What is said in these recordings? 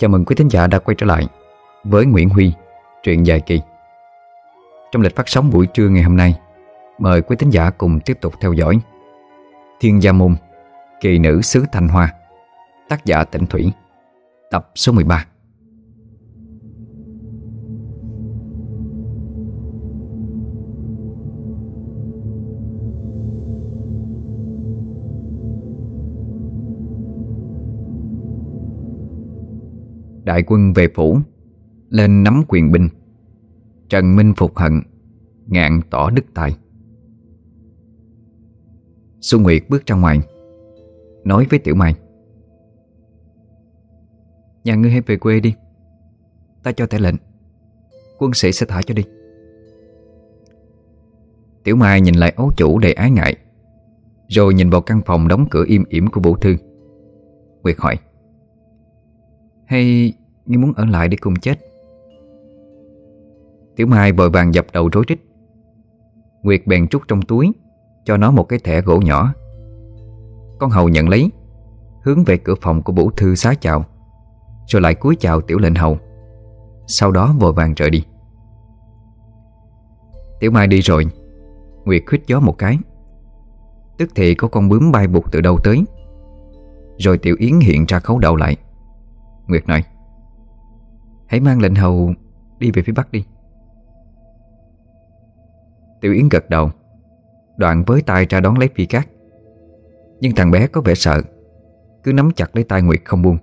Chào mừng quý thính giả đã quay trở lại với Nguyễn Huy, truyện dài kỳ. Trong lịch phát sóng buổi trưa ngày hôm nay, mời quý thính giả cùng tiếp tục theo dõi Thiên Gia Môn, Kỳ Nữ Sứ Thanh Hoa, tác giả Tịnh Thủy, tập số 13. Đại quân về phủ, Lên nắm quyền binh. Trần Minh phục hận, Ngạn tỏ đức tài. Xuân Nguyệt bước ra ngoài, Nói với Tiểu Mai, Nhà ngươi hãy về quê đi, Ta cho thể lệnh, Quân sĩ sẽ thả cho đi. Tiểu Mai nhìn lại ấu chủ đầy ái ngại, Rồi nhìn vào căn phòng đóng cửa im ỉm của Vũ Thư. Nguyệt hỏi, hay ngươi muốn ở lại để cùng chết. Tiểu Mai vội vàng dập đầu rối rít. Nguyệt bèn trút trong túi, Cho nó một cái thẻ gỗ nhỏ. Con hầu nhận lấy, Hướng về cửa phòng của Vũ Thư xá chào, Rồi lại cúi chào tiểu lệnh hầu. Sau đó vội vàng rời đi. Tiểu Mai đi rồi, Nguyệt khuyết gió một cái. Tức thì có con bướm bay bụt từ đâu tới. Rồi Tiểu Yến hiện ra khấu đầu lại. Nguyệt nói Hãy mang lệnh hầu đi về phía bắc đi. Tiểu Yến gật đầu, Đoạn với tay ra đón lấy phi cát. Nhưng thằng bé có vẻ sợ, Cứ nắm chặt lấy tay Nguyệt không buông.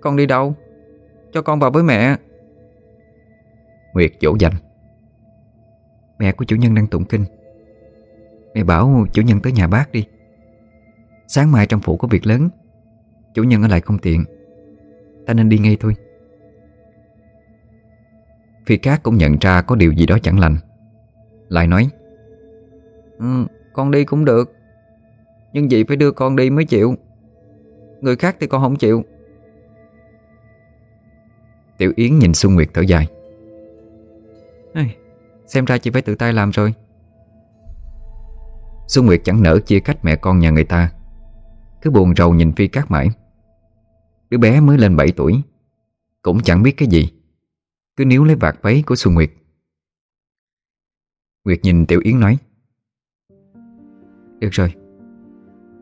Con đi đâu? Cho con vào với mẹ. Nguyệt dỗ dành. Mẹ của chủ nhân đang tụng kinh. Mẹ bảo chủ nhân tới nhà bác đi. Sáng mai trong phủ có việc lớn, Chủ nhân ở lại không tiện. Ta nên đi ngay thôi. Phi Cát cũng nhận ra có điều gì đó chẳng lành. Lại nói ừ, Con đi cũng được. Nhưng chị phải đưa con đi mới chịu. Người khác thì con không chịu. Tiểu Yến nhìn Xuân Nguyệt thở dài. Xem ra chị phải tự tay làm rồi. Xuân Nguyệt chẳng nỡ chia cách mẹ con nhà người ta. Cứ buồn rầu nhìn Phi Cát mãi. Đứa bé mới lên 7 tuổi. Cũng chẳng biết cái gì. Cứ níu lấy vạt váy của Xuân Nguyệt. Nguyệt nhìn Tiểu Yến nói, Được rồi,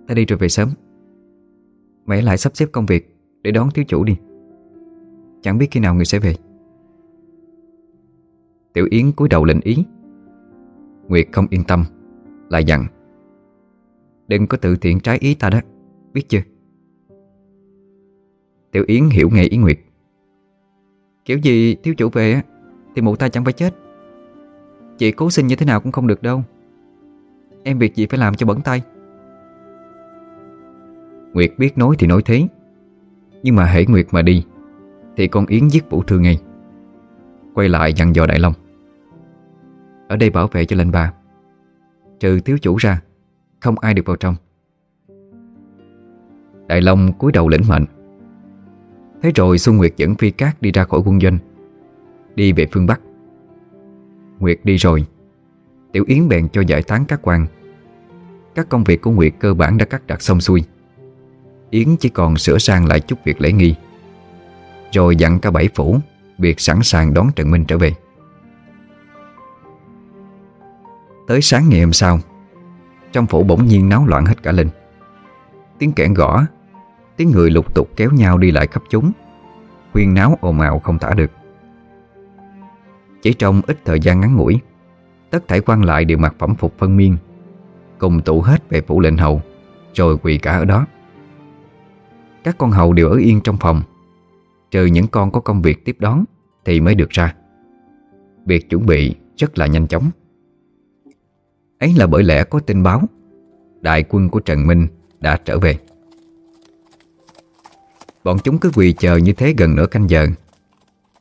Ta đi rồi về sớm. Mẹ lại sắp xếp công việc Để đón thiếu chủ đi. Chẳng biết khi nào người sẽ về. Tiểu Yến cúi đầu lệnh ý. Nguyệt không yên tâm, Lại dặn, Đừng có tự tiện trái ý ta đó, Biết chưa? Tiểu Yến hiểu ngay ý Nguyệt. Kiểu gì thiếu chủ về Thì mụ ta chẳng phải chết. Chị cố sinh như thế nào cũng không được đâu. Em việc gì phải làm cho bẩn tay. Nguyệt biết nói thì nói thế, Nhưng mà hễ Nguyệt mà đi, Thì con Yến giết Vũ Thư ngay. Quay lại dặn dò Đại Long. Ở đây bảo vệ cho lệnh bà. Trừ thiếu chủ ra, Không ai được vào trong. Đại Long cúi đầu lĩnh mệnh. Thế rồi Xuân Nguyệt dẫn Phi Cát đi ra khỏi quân doanh. Đi về phương Bắc. Nguyệt đi rồi. Tiểu Yến bèn cho giải tán các quan. Các công việc của Nguyệt cơ bản đã cắt đặt xong xuôi. Yến chỉ còn sửa sang lại chút việc lễ nghi. Rồi dặn cả bảy phủ Việc sẵn sàng đón Trần Minh trở về. Tới sáng ngày hôm sau, Trong phủ bỗng nhiên náo loạn hết cả lên. Tiếng kẽn gõ Tiếng người lục tục kéo nhau đi lại khắp chúng. Huyên náo ồn ào không tả được. Chỉ trong ít thời gian ngắn ngủi, Tất thảy quan lại đều mặc phẩm phục phân miên, Cùng tụ hết về phủ lệnh hầu, Rồi quỳ cả ở đó. Các con hầu đều ở yên trong phòng. Trừ những con có công việc tiếp đón Thì mới được ra. Việc chuẩn bị rất là nhanh chóng. Ấy là bởi lẽ có tin báo, Đại quân của Trần Minh đã trở về. Bọn chúng cứ quỳ chờ như thế gần nửa canh giờ,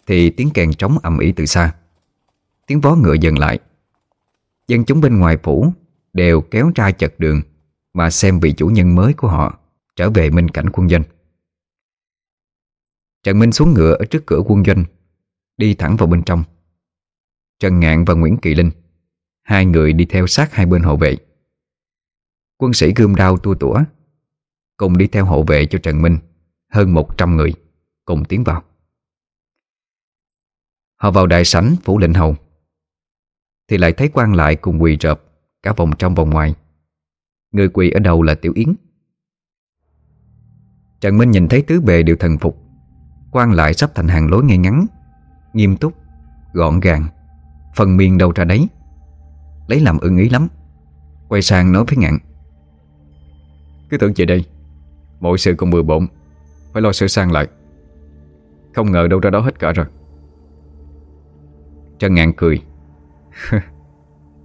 Thì tiếng kèn trống ầm ĩ từ xa. Tiếng vó ngựa dừng lại. Dân chúng bên ngoài phủ Đều kéo ra chật đường Mà xem vị chủ nhân mới của họ Trở về minh cảnh quân doanh. Trần Minh xuống ngựa ở trước cửa quân doanh, Đi thẳng vào bên trong. Trần Ngạn và Nguyễn Kỳ Linh, Hai người đi theo sát hai bên hộ vệ. Quân sĩ gươm đao tua tủa, Cùng đi theo hộ vệ cho Trần Minh. Hơn 100 người Cùng tiến vào. Họ vào đại sảnh phủ lệnh hầu Thì lại thấy quan lại cùng quỳ rợp Cả vòng trong vòng ngoài. Người quỳ ở đầu là Tiểu Yến. Trần Minh nhìn thấy tứ bề đều thần phục quan lại sắp thành hàng lối ngay ngắn Nghiêm túc, gọn gàng Phần miền đâu ra đấy. Lấy làm ưng ý lắm Quay sang nói với ngạn Cứ tưởng chị đây Mọi sự còn bừa bộn phải lo sửa sang lại. Không ngờ đâu ra đó hết cả rồi. Trần ngạn cười. cười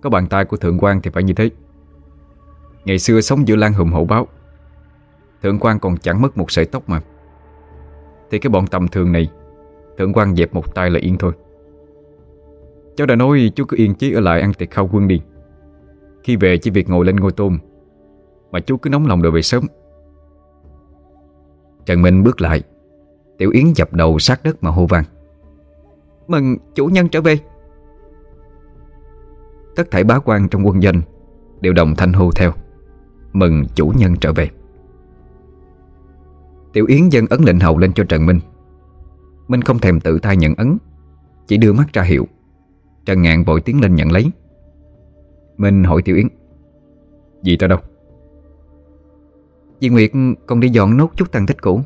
Có bàn tay của thượng quan thì phải như thế. Ngày xưa sống giữa lan hùng hậu báo, Thượng quan còn chẳng mất một sợi tóc mà. Thì cái bọn tầm thường này, Thượng quan dẹp một tay là yên thôi. Cháu đã nói chú cứ yên chí ở lại ăn tiệc khao quân đi. Khi về chỉ việc ngồi lên ngôi tôm Mà chú cứ nóng lòng đòi về sớm. Trần Minh bước lại. Tiểu Yến dập đầu sát đất mà hô vang. Mừng chủ nhân trở về. Tất thảy bá quan trong quân danh Đều đồng thanh hô theo. Mừng chủ nhân trở về. Tiểu Yến dân ấn lệnh hầu lên cho Trần Minh. Minh không thèm tự tay nhận ấn Chỉ đưa mắt ra hiệu. Trần Ngạn vội tiến lên nhận lấy. Minh hỏi Tiểu Yến Gì ta đâu Dì Nguyệt còn đi dọn nốt chút tàn tích cũ.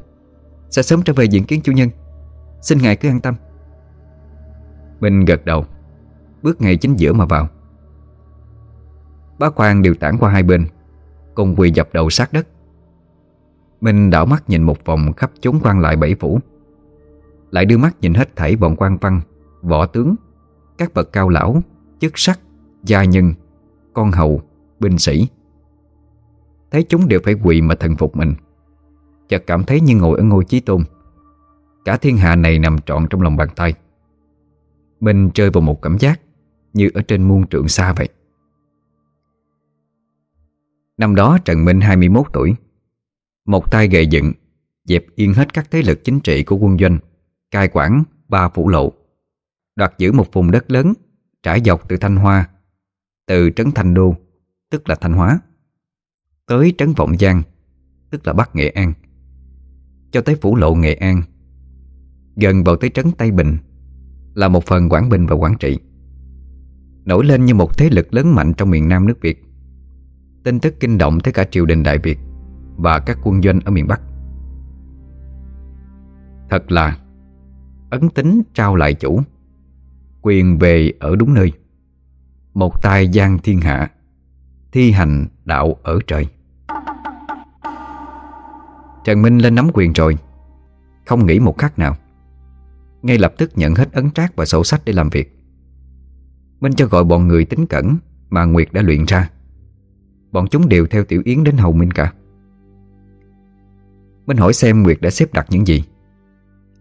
Sẽ sớm trở về diện kiến chủ nhân. Xin ngài cứ an tâm. Minh gật đầu. Bước ngay chính giữa mà vào. Bá quan điều tản qua hai bên, Cùng quỳ dập đầu sát đất. Minh đảo mắt nhìn một vòng khắp chốn quan lại bảy phủ. Lại đưa mắt nhìn hết thảy bọn quan văn, Võ tướng, Các bậc cao lão, Chức sắc, Gia nhân, Con hầu, Binh sĩ. Thấy chúng đều phải quỳ mà thần phục mình. Chợt cảm thấy như ngồi ở ngôi chí tôn. Cả thiên hạ này nằm trọn trong lòng bàn tay. Minh chơi vào một cảm giác Như ở trên muôn trượng xa vậy. Năm đó Trần Minh 21 tuổi. Một tay gầy dựng, Dẹp yên hết các thế lực chính trị của quân doanh, Cai quản ba phủ lộ. Đoạt giữ một vùng đất lớn, Trải dọc từ Thanh Hoa, Từ Trấn Thanh Đô, Tức là Thanh Hóa. Tới Trấn Vọng Giang, Tức là Bắc Nghệ An. Cho tới phủ lộ Nghệ An, Gần vào tới Trấn Tây Bình, Là một phần Quảng Bình và Quảng Trị. Nổi lên như một thế lực lớn mạnh trong miền Nam nước Việt. Tin tức kinh động tới cả triều đình Đại Việt Và các quân doanh ở miền Bắc. Thật là Ấn tính trao lại chủ, Quyền về ở đúng nơi. Một tay giang thiên hạ, Thi hành đạo ở trời. Trần Minh lên nắm quyền rồi. Không nghĩ một khắc nào. Ngay lập tức nhận hết ấn trác và sổ sách để làm việc. Minh cho gọi bọn người tính cẩn Mà Nguyệt đã luyện ra. Bọn chúng đều theo Tiểu Yến đến hầu Minh cả. Minh hỏi xem Nguyệt đã xếp đặt những gì.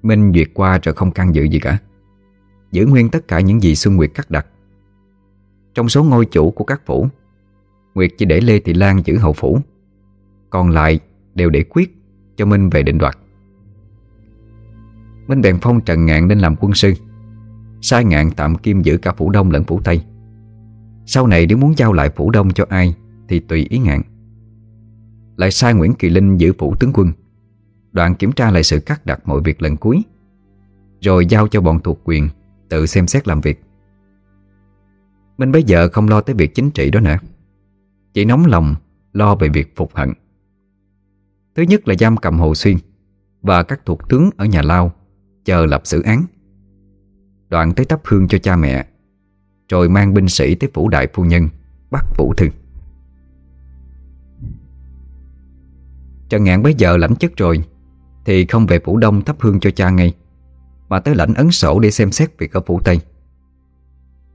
Minh duyệt qua rồi không can dự gì cả. Giữ nguyên tất cả những gì Xuân Nguyệt cắt đặt. Trong số ngôi chủ của các phủ, Nguyệt chỉ để Lê Thị Lan giữ hậu phủ. Còn lại đều để quyết cho Minh về định đoạt. Minh bèn phong Trần Ngạn lên làm quân sư, Sai Ngạn tạm kim giữ cả phủ Đông lẫn phủ Tây. Sau này nếu muốn giao lại phủ Đông cho ai Thì tùy ý Ngạn. Lại sai Nguyễn Kỳ Linh giữ phủ tướng quân Đoạn kiểm tra lại sự cắt đặt mọi việc lần cuối, Rồi giao cho bọn thuộc quyền Tự xem xét làm việc. Minh bây giờ không lo tới việc chính trị đó nữa, Chỉ nóng lòng Lo về việc phục hận. Thứ nhất là giam cầm Hồ Xuyên Và các thuộc tướng ở nhà Lao, Chờ lập xử án. Đoạn tới thắp hương cho cha mẹ, Rồi mang binh sĩ tới phủ đại phu nhân, Bắt Vũ Thư. Trần Ngạn bây giờ lãnh chức rồi, Thì không về phủ Đông thắp hương cho cha ngay, Mà tới lãnh ấn sổ để xem xét việc ở phủ Tây.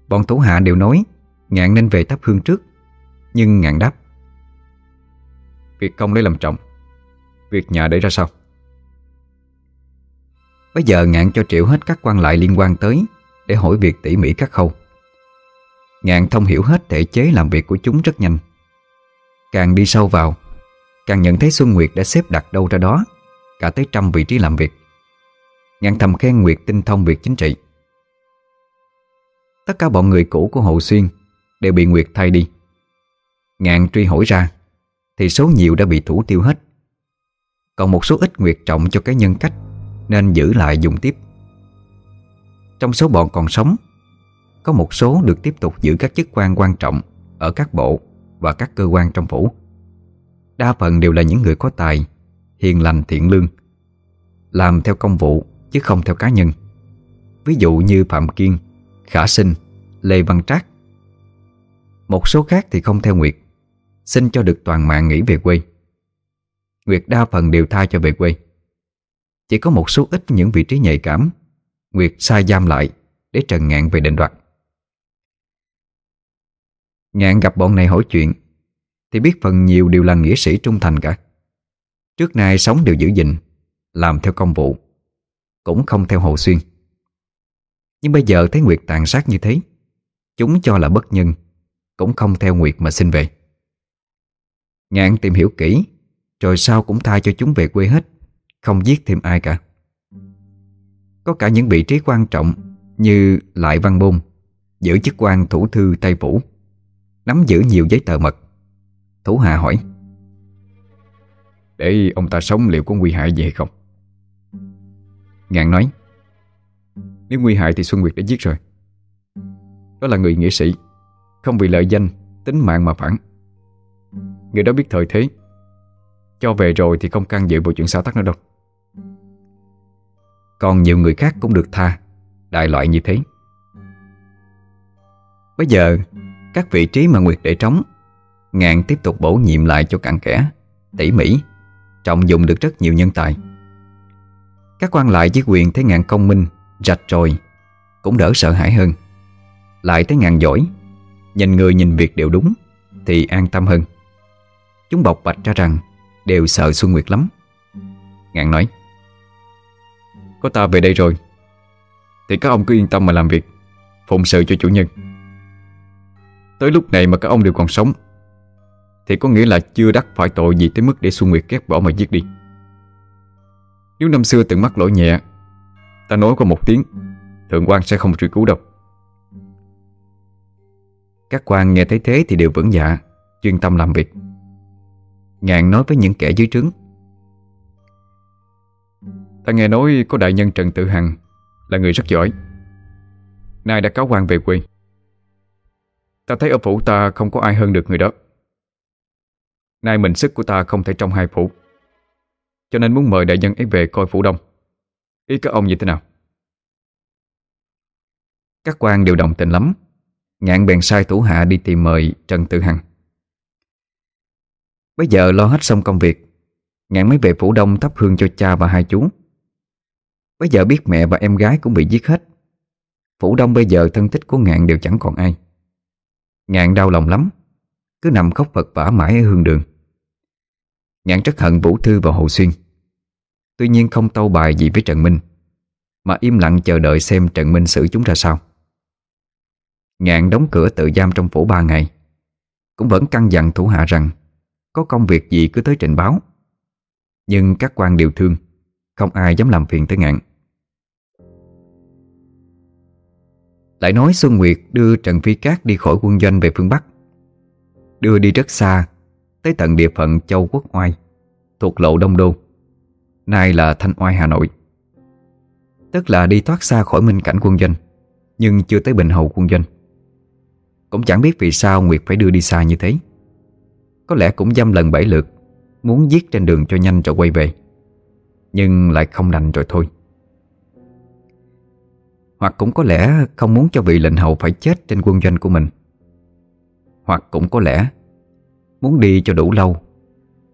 Bọn thủ hạ đều nói, Ngạn nên về thắp hương trước, Nhưng Ngạn đáp, Việc công lấy làm trọng. Việc nhà để ra sao? Bây giờ Ngạn cho triệu hết các quan lại liên quan tới Để hỏi việc tỉ mỉ các khâu. Ngạn thông hiểu hết thể chế làm việc của chúng rất nhanh. Càng đi sâu vào, Càng nhận thấy Xuân Nguyệt đã xếp đặt đâu ra đó, Cả tới trăm vị trí làm việc. Ngạn thầm khen Nguyệt tinh thông việc chính trị. Tất cả bọn người cũ của Hậu Xuyên Đều bị Nguyệt thay đi. Ngạn truy hỏi ra, Thì số nhiều đã bị thủ tiêu hết. Còn một số ít Nguyệt trọng cho cái nhân cách, Nên giữ lại dùng tiếp. Trong số bọn còn sống, Có một số được tiếp tục giữ các chức quan quan trọng Ở các bộ và các cơ quan trong phủ. Đa phần đều là những người có tài, Hiền lành thiện lương, Làm theo công vụ chứ không theo cá nhân. Ví dụ như Phạm Kiên, Khả Sinh, Lê Văn Trác. Một số khác thì không theo Nguyệt, Xin cho được toàn mạng nghỉ về quê. Nguyệt đa phần đều tha cho về quê. Chỉ có một số ít những vị trí nhạy cảm, Nguyệt sai giam lại Để Trần Ngạn về định đoạt. Ngạn gặp bọn này hỏi chuyện, Thì biết phần nhiều đều là nghĩa sĩ trung thành cả. Trước nay sống đều giữ gìn, Làm theo công vụ, Cũng không theo Hồ Xuyên. Nhưng bây giờ thấy Nguyệt tàn sát như thế, Chúng cho là bất nhân, Cũng không theo Nguyệt mà xin về. Ngạn tìm hiểu kỹ rồi sau cũng tha cho chúng về quê hết Không giết thêm ai cả. Có cả những vị trí quan trọng Như Lại Văn Bôn Giữ chức quan thủ thư Tây Vũ Nắm giữ nhiều giấy tờ mật. Thủ hạ hỏi Để ông ta sống liệu có nguy hại gì hay không? Ngạn nói Nếu nguy hại thì Xuân Nguyệt đã giết rồi. Đó là người nghĩa sĩ Không vì lợi danh Tính mạng mà phản. Người đó biết thời thế cho về rồi thì không can dự vào chuyện xã tắc nữa đâu. Còn nhiều người khác cũng được tha, Đại loại như thế. Bây giờ, Các vị trí mà Nguyệt để trống Ngạn tiếp tục bổ nhiệm lại cho cặn kẽ, Tỉ mỉ, Trọng dụng được rất nhiều nhân tài. Các quan lại với quyền thấy ngạn công minh, Rạch rồi Cũng đỡ sợ hãi hơn. Lại thấy ngạn giỏi, Nhìn người nhìn việc đều đúng, Thì an tâm hơn. Chúng bộc bạch ra rằng Đều sợ Xuân Nguyệt lắm. Ngạn nói, Có ta về đây rồi, Thì các ông cứ yên tâm mà làm việc, Phụng sự cho chủ nhân. Tới lúc này mà các ông đều còn sống, Thì có nghĩa là chưa đắc phải tội gì tới mức để Xuân Nguyệt ghét bỏ mà giết đi. Nếu năm xưa từng mắc lỗi nhẹ, Ta nói có một tiếng, Thượng quan sẽ không truy cứu đâu. Các quan nghe thấy thế thì đều vững dạ Chuyên tâm làm việc. Ngạn nói với những kẻ dưới trướng. Ta nghe nói có đại nhân Trần Tự Hằng Là người rất giỏi. Nay đã cáo quan về quê. Ta thấy ở phủ ta không có ai hơn được người đó. Nay mình sức của ta không thể trong hai phủ. Cho nên muốn mời đại nhân ấy về coi phủ đông. Ý các ông như thế nào? Các quan đều đồng tình lắm. Ngạn bèn sai thủ hạ đi tìm mời Trần Tự Hằng. Bây giờ lo hết xong công việc Ngạn mới về phủ đông thắp hương cho cha và hai chú. Bây giờ biết mẹ và em gái cũng bị giết hết. Phủ đông bây giờ thân tích của Ngạn đều chẳng còn ai. Ngạn đau lòng lắm, Cứ nằm khóc vật vả mãi ở hương đường. Ngạn rất hận Vũ Thư và Hồ Xuyên. Tuy nhiên không tâu bài gì với Trần Minh, Mà im lặng chờ đợi xem Trần Minh xử chúng ra sao. Ngạn đóng cửa tự giam trong phủ ba ngày, Cũng vẫn căn dặn thủ hạ rằng có công việc gì cứ tới trình báo. Nhưng các quan đều thương, Không ai dám làm phiền tới ngạn. Lại nói Xuân Nguyệt đưa Trần Phi Cát đi khỏi quân doanh về phương Bắc, Đưa đi rất xa, Tới tận địa phận Châu Quốc Oai, Thuộc lộ Đông Đô, Nay là Thanh Oai, Hà Nội. Tức là đi thoát xa khỏi minh cảnh quân doanh, Nhưng chưa tới Bình Hầu quân doanh. Cũng chẳng biết vì sao Nguyệt phải đưa đi xa như thế có lẽ cũng dăm lần bảy lượt, Muốn giết trên đường cho nhanh rồi quay về. Nhưng lại không đành rồi thôi. Hoặc cũng có lẽ không muốn cho vị lệnh hầu phải chết trên quân doanh của mình. Hoặc cũng có lẽ Muốn đi cho đủ lâu,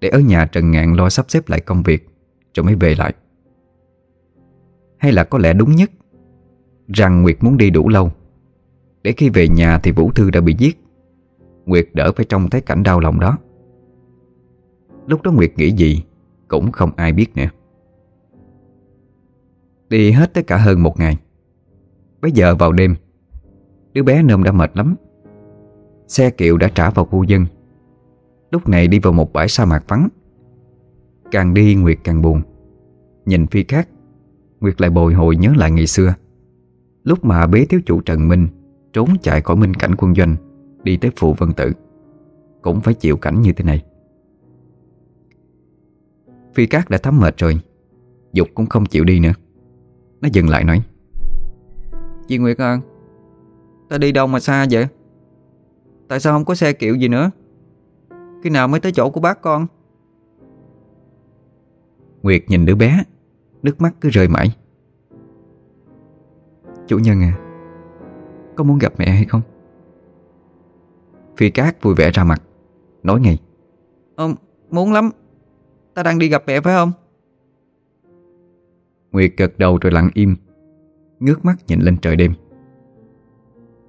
Để ở nhà Trần Ngạn lo sắp xếp lại công việc, Rồi mới về lại. Hay là có lẽ đúng nhất, Rằng Nguyệt muốn đi đủ lâu, Để khi về nhà thì Vũ Thư đã bị giết. Nguyệt đỡ phải trông thấy cảnh đau lòng đó. Lúc đó Nguyệt nghĩ gì, Cũng không ai biết nữa. Đi hết tất cả hơn một ngày. Bây giờ vào đêm, Đứa bé nôm đã mệt lắm. Xe kiệu đã trả vào khu dân. Lúc này đi vào một bãi sa mạc vắng. Càng đi Nguyệt càng buồn. Nhìn phi khác, Nguyệt lại bồi hồi nhớ lại ngày xưa. Lúc mà bế thiếu chủ Trần Minh Trốn chạy khỏi minh cảnh quân doanh Đi tới phụ vân tử. Cũng phải chịu cảnh như thế này. Phi Cát đã thấm mệt rồi Dục cũng không chịu đi nữa. Nó dừng lại nói Chị Nguyệt à Ta đi đâu mà xa vậy? Tại sao không có xe kiệu gì nữa? Khi nào mới tới chỗ của bác con? Nguyệt nhìn đứa bé Nước mắt cứ rơi mãi. Chủ nhân à Có muốn gặp mẹ hay không Phi Cát vui vẻ ra mặt. Nói ngay. Ờ, muốn lắm. Ta đang đi gặp mẹ phải không? Nguyệt gật đầu rồi lặng im Ngước mắt nhìn lên trời đêm.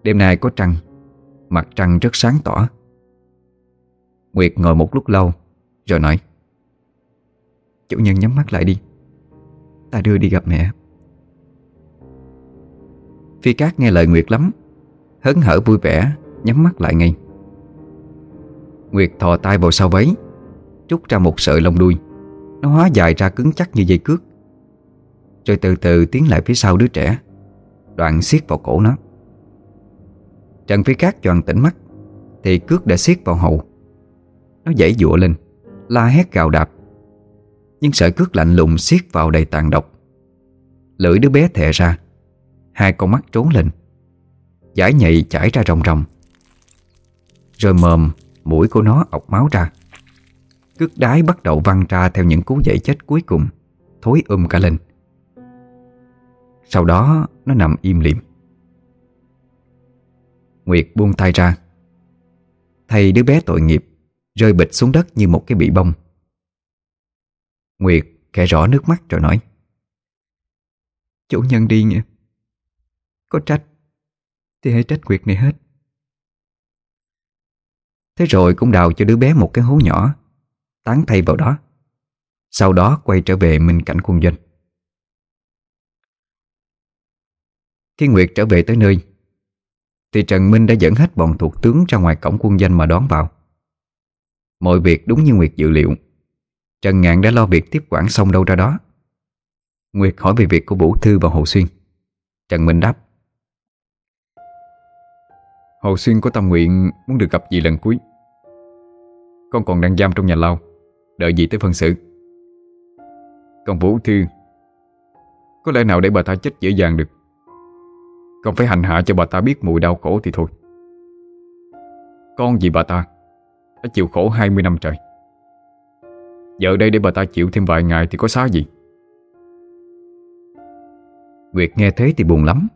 Đêm nay có trăng Mặt trăng rất sáng tỏ. Nguyệt ngồi một lúc lâu Rồi nói Chủ nhân nhắm mắt lại đi. Ta đưa đi gặp mẹ. Phi Cát nghe lời Nguyệt lắm Hớn hở vui vẻ Nhắm mắt lại ngay Nguyệt thò tay vào sau váy Trút ra một sợi lông đuôi. Nó hóa dài ra cứng chắc như dây cước. Rồi từ từ tiến lại phía sau đứa trẻ, Đoạn siết vào cổ nó. Trần phía khác choàng tỉnh mắt, Thì cước đã siết vào hậu Nó dãy dụa lên, La hét gào đạp. Nhưng sợi cước lạnh lùng siết vào đầy tàn độc. Lưỡi đứa bé thè ra, Hai con mắt trốn lên. Giải nhạy chảy ra ròng ròng. Rồi mồm Mũi của nó ọc máu ra. Cước đái bắt đầu văng ra Theo những cú dậy chết cuối cùng, Thối um cả lên. Sau đó, nó nằm im lìm Nguyệt buông tay ra. Thầy đứa bé tội nghiệp, Rơi bịch xuống đất như một cái bị bông Nguyệt kẻ rõ nước mắt rồi nói, Chủ nhân đi nha. Có trách, Thì hãy trách Nguyệt này hết. Thế rồi cũng đào cho đứa bé một cái hố nhỏ, Tán thay vào đó. Sau đó quay trở về minh cảnh quân doanh. Khi Nguyệt trở về tới nơi, Thì Trần Minh đã dẫn hết bọn thuộc tướng ra ngoài cổng quân danh mà đón vào. Mọi việc đúng như Nguyệt dự liệu. Trần Ngạn đã lo việc tiếp quản xong đâu ra đó. Nguyệt hỏi về việc của Vũ Thư và Hồ Xuyên. Trần Minh đáp Hồ Xuyên có tâm nguyện muốn được gặp dì lần cuối. Con còn đang giam trong nhà lao, Đợi dì tới phân xử. Còn Vũ Thư, Có lẽ nào để bà ta chết dễ dàng được? Con phải hành hạ cho bà ta biết mùi đau khổ thì thôi. Con vì bà ta Đã chịu khổ 20 năm trời. Giờ đây để bà ta chịu thêm vài ngày Thì có xá gì? Nguyệt nghe thế thì buồn lắm,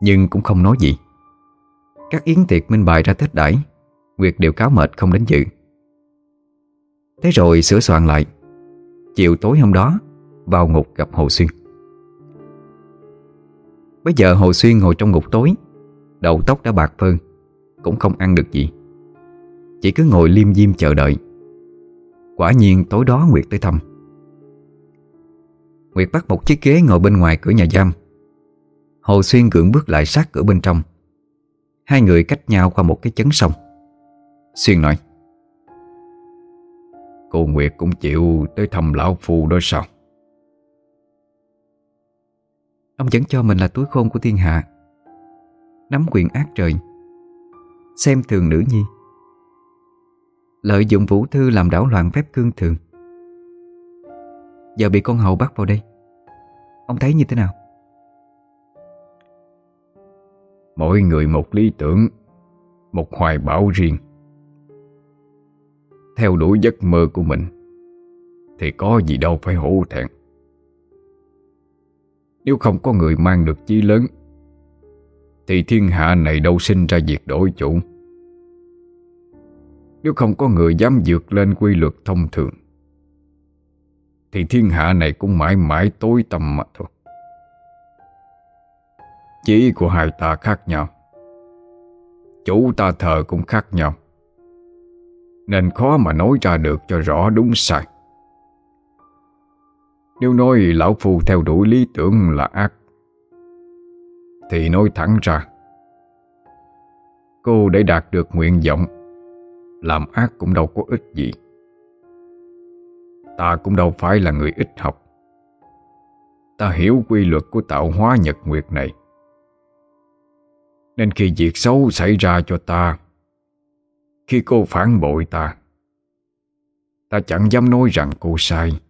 Nhưng cũng không nói gì. Các yến tiệc minh bài ra tết đãi, Nguyệt đều cáo mệt không đến dự. Thế rồi sửa soạn lại. Chiều tối hôm đó, Vào ngục gặp Hồ Xuyên. Bây giờ Hồ Xuyên ngồi trong ngục tối, Đầu tóc đã bạc phơn Cũng không ăn được gì. Chỉ cứ ngồi liêm diêm chờ đợi. Quả nhiên tối đó Nguyệt tới thăm. Nguyệt bắt một chiếc ghế ngồi bên ngoài cửa nhà giam. Hồ Xuyên gượng bước lại sát cửa bên trong. Hai người cách nhau qua một cái chấn sông. Xuyên nói, Cô Nguyệt cũng chịu tới thăm lão phu đó sao? Ông vẫn cho mình là túi khôn của thiên hạ. Nắm quyền ác trời, Xem thường nữ nhi. Lợi dụng vũ thư làm đảo loạn phép cương thường. Giờ bị con hầu bắt vào đây. Ông thấy như thế nào? Mỗi người một lý tưởng, Một hoài bão riêng. Theo đuổi giấc mơ của mình, Thì có gì đâu phải hổ thẹn. Nếu không có người mang được chí lớn, Thì thiên hạ này đâu sinh ra việc đổi chủ. Nếu không có người dám vượt lên quy luật thông thường, Thì thiên hạ này cũng mãi mãi tối tăm mà thôi. Chí của hai ta khác nhau. Chủ ta thờ cũng khác nhau. Nên khó mà nói ra được cho rõ đúng sai. Nếu nói lão phu theo đuổi lý tưởng là ác, Thì nói thẳng ra, Cô để đạt được nguyện vọng, Làm ác cũng đâu có ích gì. Ta cũng đâu phải là người ít học. Ta hiểu quy luật của tạo hóa nhật nguyệt này nên khi việc xấu xảy ra cho ta Khi cô phản bội ta Ta chẳng dám nói rằng cô sai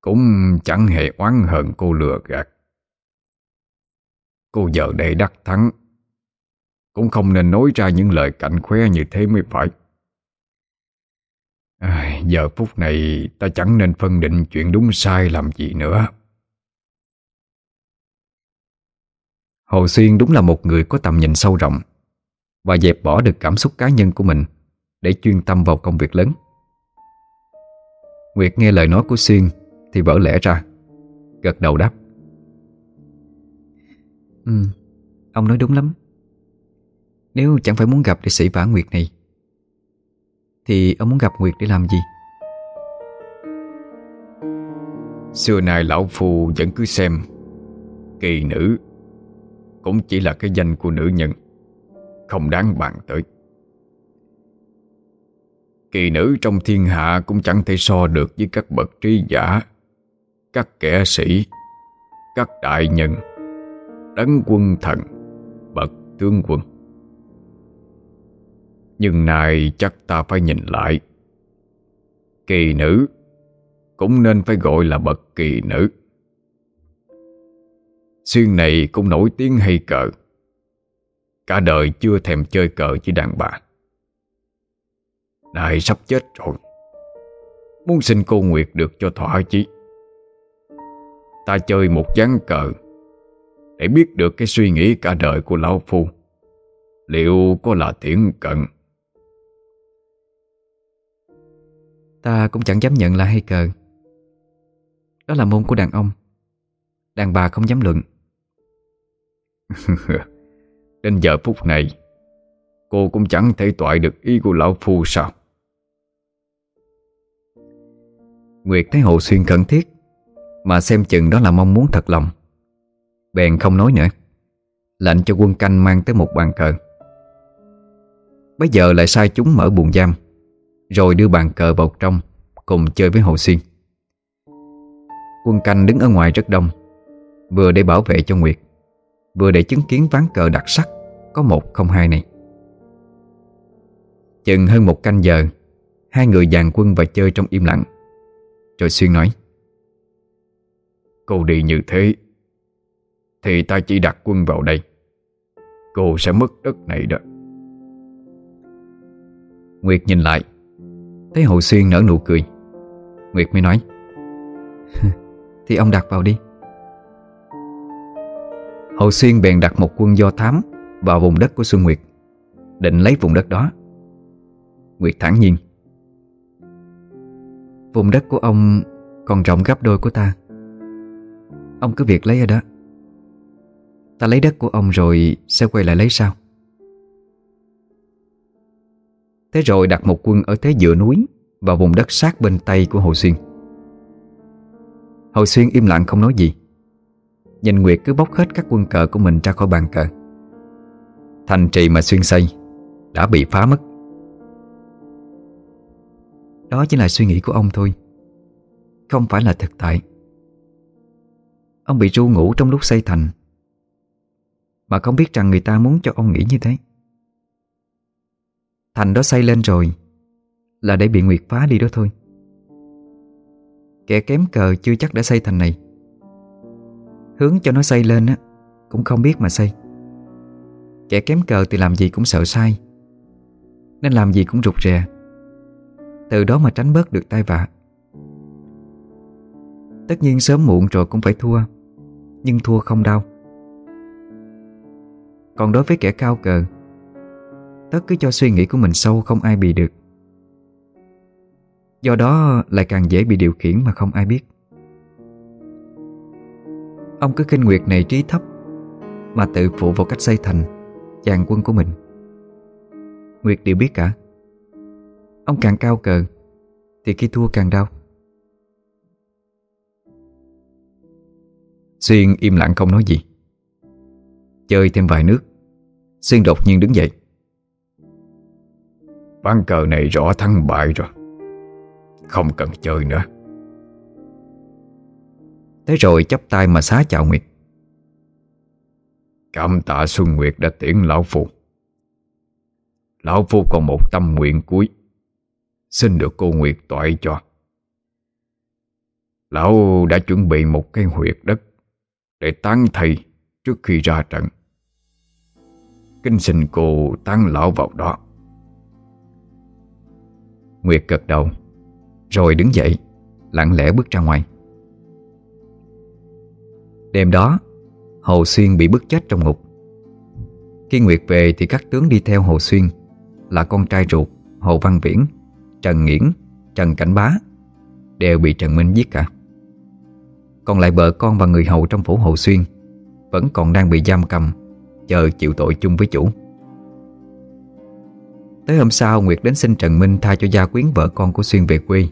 Cũng chẳng hề oán hận cô lừa gạt. Cô giờ đây đắc thắng Cũng không nên nói ra những lời cảnh khoe như thế mới phải. À, Giờ phút này ta chẳng nên phân định chuyện đúng sai làm gì nữa. Hồ Xuyên đúng là một người có tầm nhìn sâu rộng Và dẹp bỏ được cảm xúc cá nhân của mình Để chuyên tâm vào công việc lớn. Nguyệt nghe lời nói của Xuyên Thì vỡ lẽ ra Gật đầu đáp. Ừ Ông nói đúng lắm. Nếu chẳng phải muốn gặp để sĩ vả Nguyệt này Thì ông muốn gặp Nguyệt để làm gì? Xưa nay lão phu vẫn cứ xem Kỳ nữ cũng chỉ là cái danh của nữ nhân. Không đáng bàn tới. Kỳ nữ trong thiên hạ Cũng chẳng thể so được với các bậc trí giả, Các kẻ sĩ, Các đại nhân, Đấng quân thần, Bậc tướng quân. Nhưng này chắc ta phải nhìn lại, Kỳ nữ Cũng nên phải gọi là bậc kỳ nữ. Xuyên này cũng nổi tiếng hay cờ. Cả đời chưa thèm chơi cờ với đàn bà. Này sắp chết rồi. Muốn xin cô Nguyệt được cho thỏa chí. Ta chơi một ván cờ Để biết được cái suy nghĩ cả đời của Lão Phu. Liệu có là thiện cận? Ta cũng chẳng dám nhận là hay cờ. Đó là môn của đàn ông. Đàn bà không dám luận. Đến giờ phút này, Cô cũng chẳng thể toại được ý của Lão Phu sao? Nguyệt thấy Hồ Xuyên khẩn thiết, Mà xem chừng đó là mong muốn thật lòng. Bèn không nói nữa, Lệnh cho quân canh mang tới một bàn cờ. Bây giờ lại sai chúng mở buồng giam, Rồi đưa bàn cờ vào trong, Cùng chơi với Hồ Xuyên. Quân canh đứng ở ngoài rất đông, Vừa để bảo vệ cho Nguyệt. Vừa để chứng kiến ván cờ đặc sắc, Có một không hai này. Chừng hơn một canh giờ, Hai người dàn quân và chơi trong im lặng. Rồi Xuyên nói, Cô đi như thế, Thì ta chỉ đặt quân vào đây. Cô sẽ mất đất này đó. Nguyệt nhìn lại, Thấy Hồ Xuyên nở nụ cười. Nguyệt mới nói, Thì ông đặt vào đi. Hồ Xuyên bèn đặt một quân do thám Vào vùng đất của Xuân Nguyệt, Định lấy vùng đất đó. Nguyệt thản nhiên, Vùng đất của ông Còn rộng gấp đôi của ta. Ông cứ việc lấy ở đó. Ta lấy đất của ông rồi Sẽ quay lại lấy sao? Thế rồi đặt một quân ở thế giữa núi Vào vùng đất sát bên tây của Hồ Xuyên. Hồ Xuyên im lặng không nói gì. Nhìn Nguyệt cứ bóc hết các quân cờ của mình ra khỏi bàn cờ. Thành trì mà Xuyên xây, Đã bị phá mất. Đó chỉ là suy nghĩ của ông thôi, Không phải là thực tại. Ông bị ru ngủ trong lúc xây thành, Mà không biết rằng người ta muốn cho ông nghĩ như thế. Thành đó xây lên rồi, Là để bị Nguyệt phá đi đó thôi. Kẻ kém cờ chưa chắc đã xây thành này. Hướng cho nó xây lên á, Cũng không biết mà xây. Kẻ kém cờ thì làm gì cũng sợ sai, Nên làm gì cũng rụt rè. Từ đó mà tránh bớt được tai vạ. Tất nhiên sớm muộn rồi cũng phải thua, Nhưng thua không đau. Còn đối với kẻ cao cờ, Tất cứ cho suy nghĩ của mình sâu không ai bị được. Do đó lại càng dễ bị điều khiển mà không ai biết. Ông cứ khinh nguyệt này trí thấp, Mà tự phụ vào cách xây thành Chàng quân của mình. Nguyệt đều biết cả. Ông càng cao cờ, Thì khi thua càng đau. Xuyên im lặng không nói gì. Chơi thêm vài nước, Xuyên đột nhiên đứng dậy. Ván cờ này rõ thắng bại rồi. Không cần chơi nữa. Thế rồi chắp tay mà xá chào Nguyệt. Cảm tạ Xuân Nguyệt đã tiễn Lão Phu. Lão Phu còn một tâm nguyện cuối. Xin được cô Nguyệt toại cho. Lão đã chuẩn bị một cái huyệt đất Để tán thầy trước khi ra trận. Kính xin cô tán lão vào đó. Nguyệt gật đầu, Rồi đứng dậy, Lặng lẽ bước ra ngoài. Đêm đó, Hồ Xuyên bị bức chết trong ngục. Khi Nguyệt về thì các tướng đi theo Hồ Xuyên, Là con trai ruột Hồ Văn Viễn, Trần Nghiễn, Trần Cảnh Bá, Đều bị Trần Minh giết cả. Còn lại vợ con và người hầu trong phủ Hồ Xuyên Vẫn còn đang bị giam cầm, Chờ chịu tội chung với chủ. Tới hôm sau, Nguyệt đến xin Trần Minh tha cho gia quyến vợ con của Xuyên về quê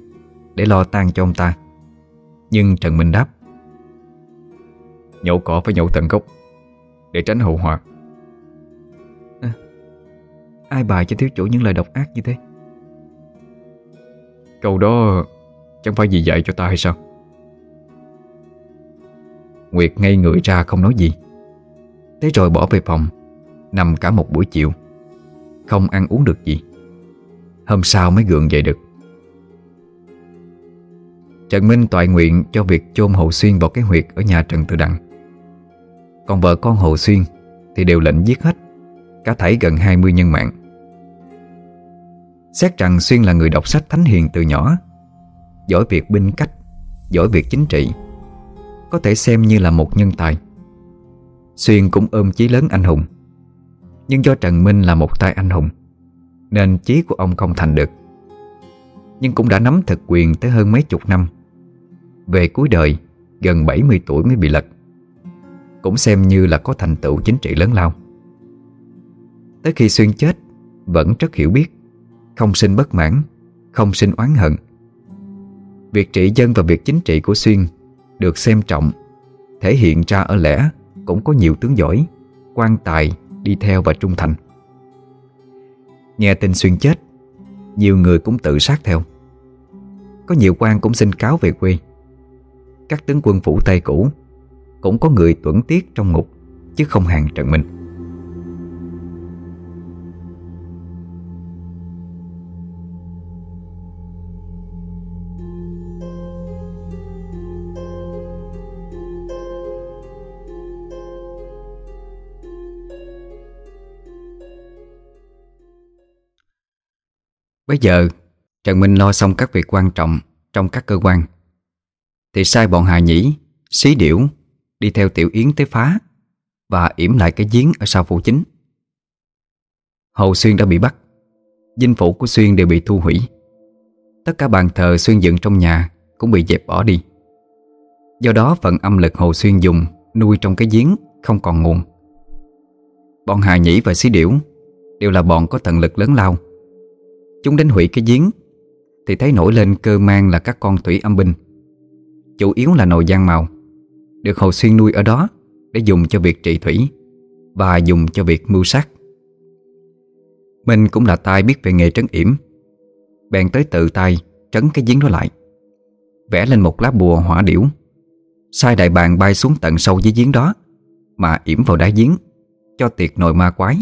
Để lo tang cho ông ta. Nhưng Trần Minh đáp Nhổ cỏ phải nhổ tận gốc Để tránh hậu họa. À, Ai bài cho thiếu chủ những lời độc ác như thế? Câu đó Chẳng phải gì dạy cho ta hay sao? Nguyệt ngây người ra không nói gì. Thế rồi bỏ về phòng Nằm cả một buổi chiều Không ăn uống được gì. Hôm sau mới gượng dậy được. Trần Minh toại nguyện cho việc chôn Hồ Xuyên vào cái huyệt ở nhà Trần Tự Đặng còn vợ con Hồ Xuyên thì đều lệnh giết hết, Cả thảy gần 20 nhân mạng. Xét rằng Xuyên là người đọc sách thánh hiền từ nhỏ, Giỏi việc binh cách, Giỏi việc chính trị, Có thể xem như là một nhân tài. Xuyên cũng ôm chí lớn anh hùng, Nhưng do Trần Minh là một tay anh hùng, Nên chí của ông không thành được. Nhưng cũng đã nắm thực quyền tới hơn mấy chục năm, Về cuối đời, Gần 70 tuổi mới bị lật. Cũng xem như là có thành tựu chính trị lớn lao. Tới khi Xuyên chết, Vẫn rất hiểu biết, Không sinh bất mãn, Không sinh oán hận. Việc trị dân và việc chính trị của Xuyên Được xem trọng, Thể hiện ra ở lẽ cũng có nhiều tướng giỏi, quan tài đi theo và trung thành. Nghe tin Xuyên chết, Nhiều người cũng tự sát theo. Có nhiều quan cũng xin cáo về quê. Các tướng quân phủ Tây cũ cũng có người tuẩn tiết trong ngục Chứ không hàng Trần Minh Bây giờ Trần Minh lo xong các việc quan trọng Trong các cơ quan Thì sai bọn Hà Nhĩ, Xí Điểu Đi theo Tiểu Yến tới phá Và yểm lại cái giếng ở sau phủ chính. Hầu Xuyên đã bị bắt Dinh phủ của Xuyên đều bị thu hủy. Tất cả bàn thờ Xuyên dựng trong nhà Cũng bị dẹp bỏ đi. Do đó phần âm lực Hồ Xuyên dùng Nuôi trong cái giếng không còn nguồn. Bọn Hà Nhĩ và Xí Điểu Đều là bọn có thần lực lớn lao. Chúng đến hủy cái giếng Thì thấy nổi lên cơ mang là các con thủy âm binh. Chủ yếu là nồi giang màu. Được Hồ Xuyên nuôi ở đó Để dùng cho việc trị thủy Và dùng cho việc mưu sát. Mình cũng là tay biết về nghề trấn yểm. Bèn tới tự tay Trấn cái giếng đó lại, Vẽ lên một lá bùa hỏa điểu, Sai đại bàng bay xuống tận sâu dưới giếng đó Mà yểm vào đá giếng Cho tiệt nồi ma quái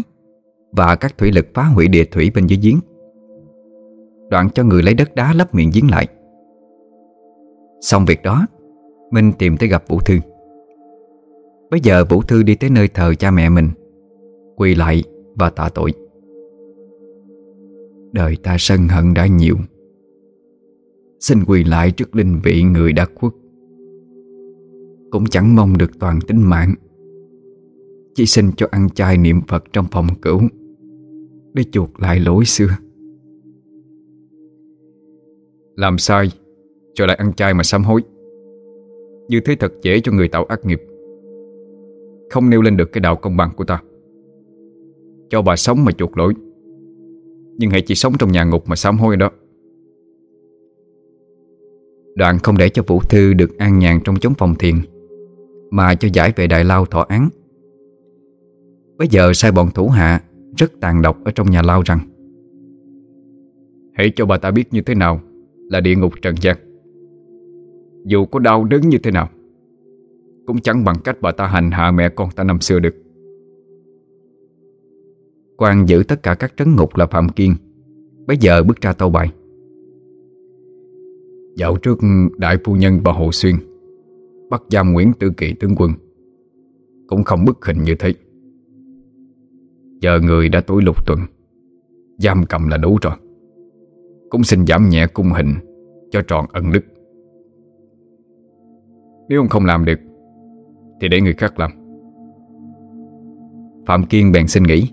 Và các thủy lực phá hủy địa thủy bên dưới giếng. Đoạn cho người lấy đất đá lấp miệng giếng lại. Xong việc đó Minh tìm tới gặp Vũ Thư. Bây giờ Vũ Thư đi tới nơi thờ cha mẹ mình, Quỳ lại và tạ tội. Đời ta sân hận đã nhiều. Xin quỳ lại trước linh vị người đã khuất. Cũng chẳng mong được toàn tính mạng. Chỉ xin cho ăn chay niệm Phật trong phòng cửu, Để chuộc lại lỗi xưa. Làm sai, Cho lại ăn chay mà sám hối. Như thế thật dễ cho người tạo ác nghiệp. Không nêu lên được cái đạo công bằng của ta. Cho bà sống mà chuộc lỗi. Nhưng hãy chỉ sống trong nhà ngục mà sám hối đó. Đoạn không để cho Vũ Thư được an nhàn trong chốn phòng thiền, Mà cho giải về Đại Lao thọ án. Bây giờ sai bọn thủ hạ Rất tàn độc ở trong nhà lao rằng, Hãy cho bà ta biết như thế nào là địa ngục trần gian. Dù có đau đớn như thế nào, Cũng chẳng bằng cách bà ta hành hạ mẹ con ta năm xưa được. Quan giữ tất cả các trấn ngục là Phạm Kiên Bây giờ bước ra tàu bài. Dạo trước đại phu nhân và Hồ Xuyên, Bắt giam Nguyễn tư Kỳ tướng quân, Cũng không bức hình như thế. Giờ người đã tuổi lục tuần, Giam cầm là đủ rồi, Cũng xin giảm nhẹ cung hình Cho tròn ân đức. Nếu ông không làm được, Thì để người khác làm. Phạm Kiên bèn xin nghỉ.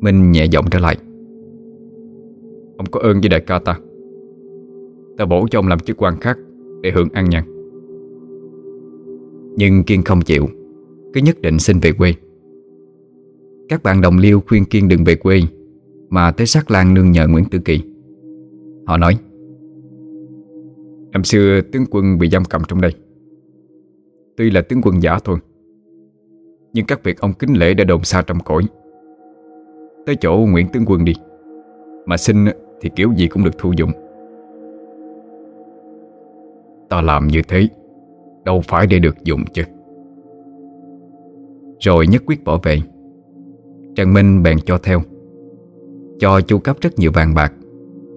Minh nhẹ giọng trở lại. Ông có ơn với đại ca ta. Ta bổ cho ông làm chức quan khác Để hưởng ăn nhàn. Nhưng Kiên không chịu. Cứ nhất định xin về quê. Các bạn đồng liêu khuyên Kiên đừng về quê, Mà tới sát lan nương nhờ Nguyễn Tử Kỳ. Họ nói, Năm xưa tướng quân bị giam cầm trong đây. Tuy là tướng quân giả thôi, Nhưng các việc ông kính lễ đã đồn xa trong cõi. Tới chỗ Nguyễn tướng quân đi, Mà xin thì kiểu gì cũng được thu dụng. Ta làm như thế, Đâu phải để được dùng chứ. Rồi nhất quyết bỏ về. Trần Minh bèn cho theo, Cho chu cấp rất nhiều vàng bạc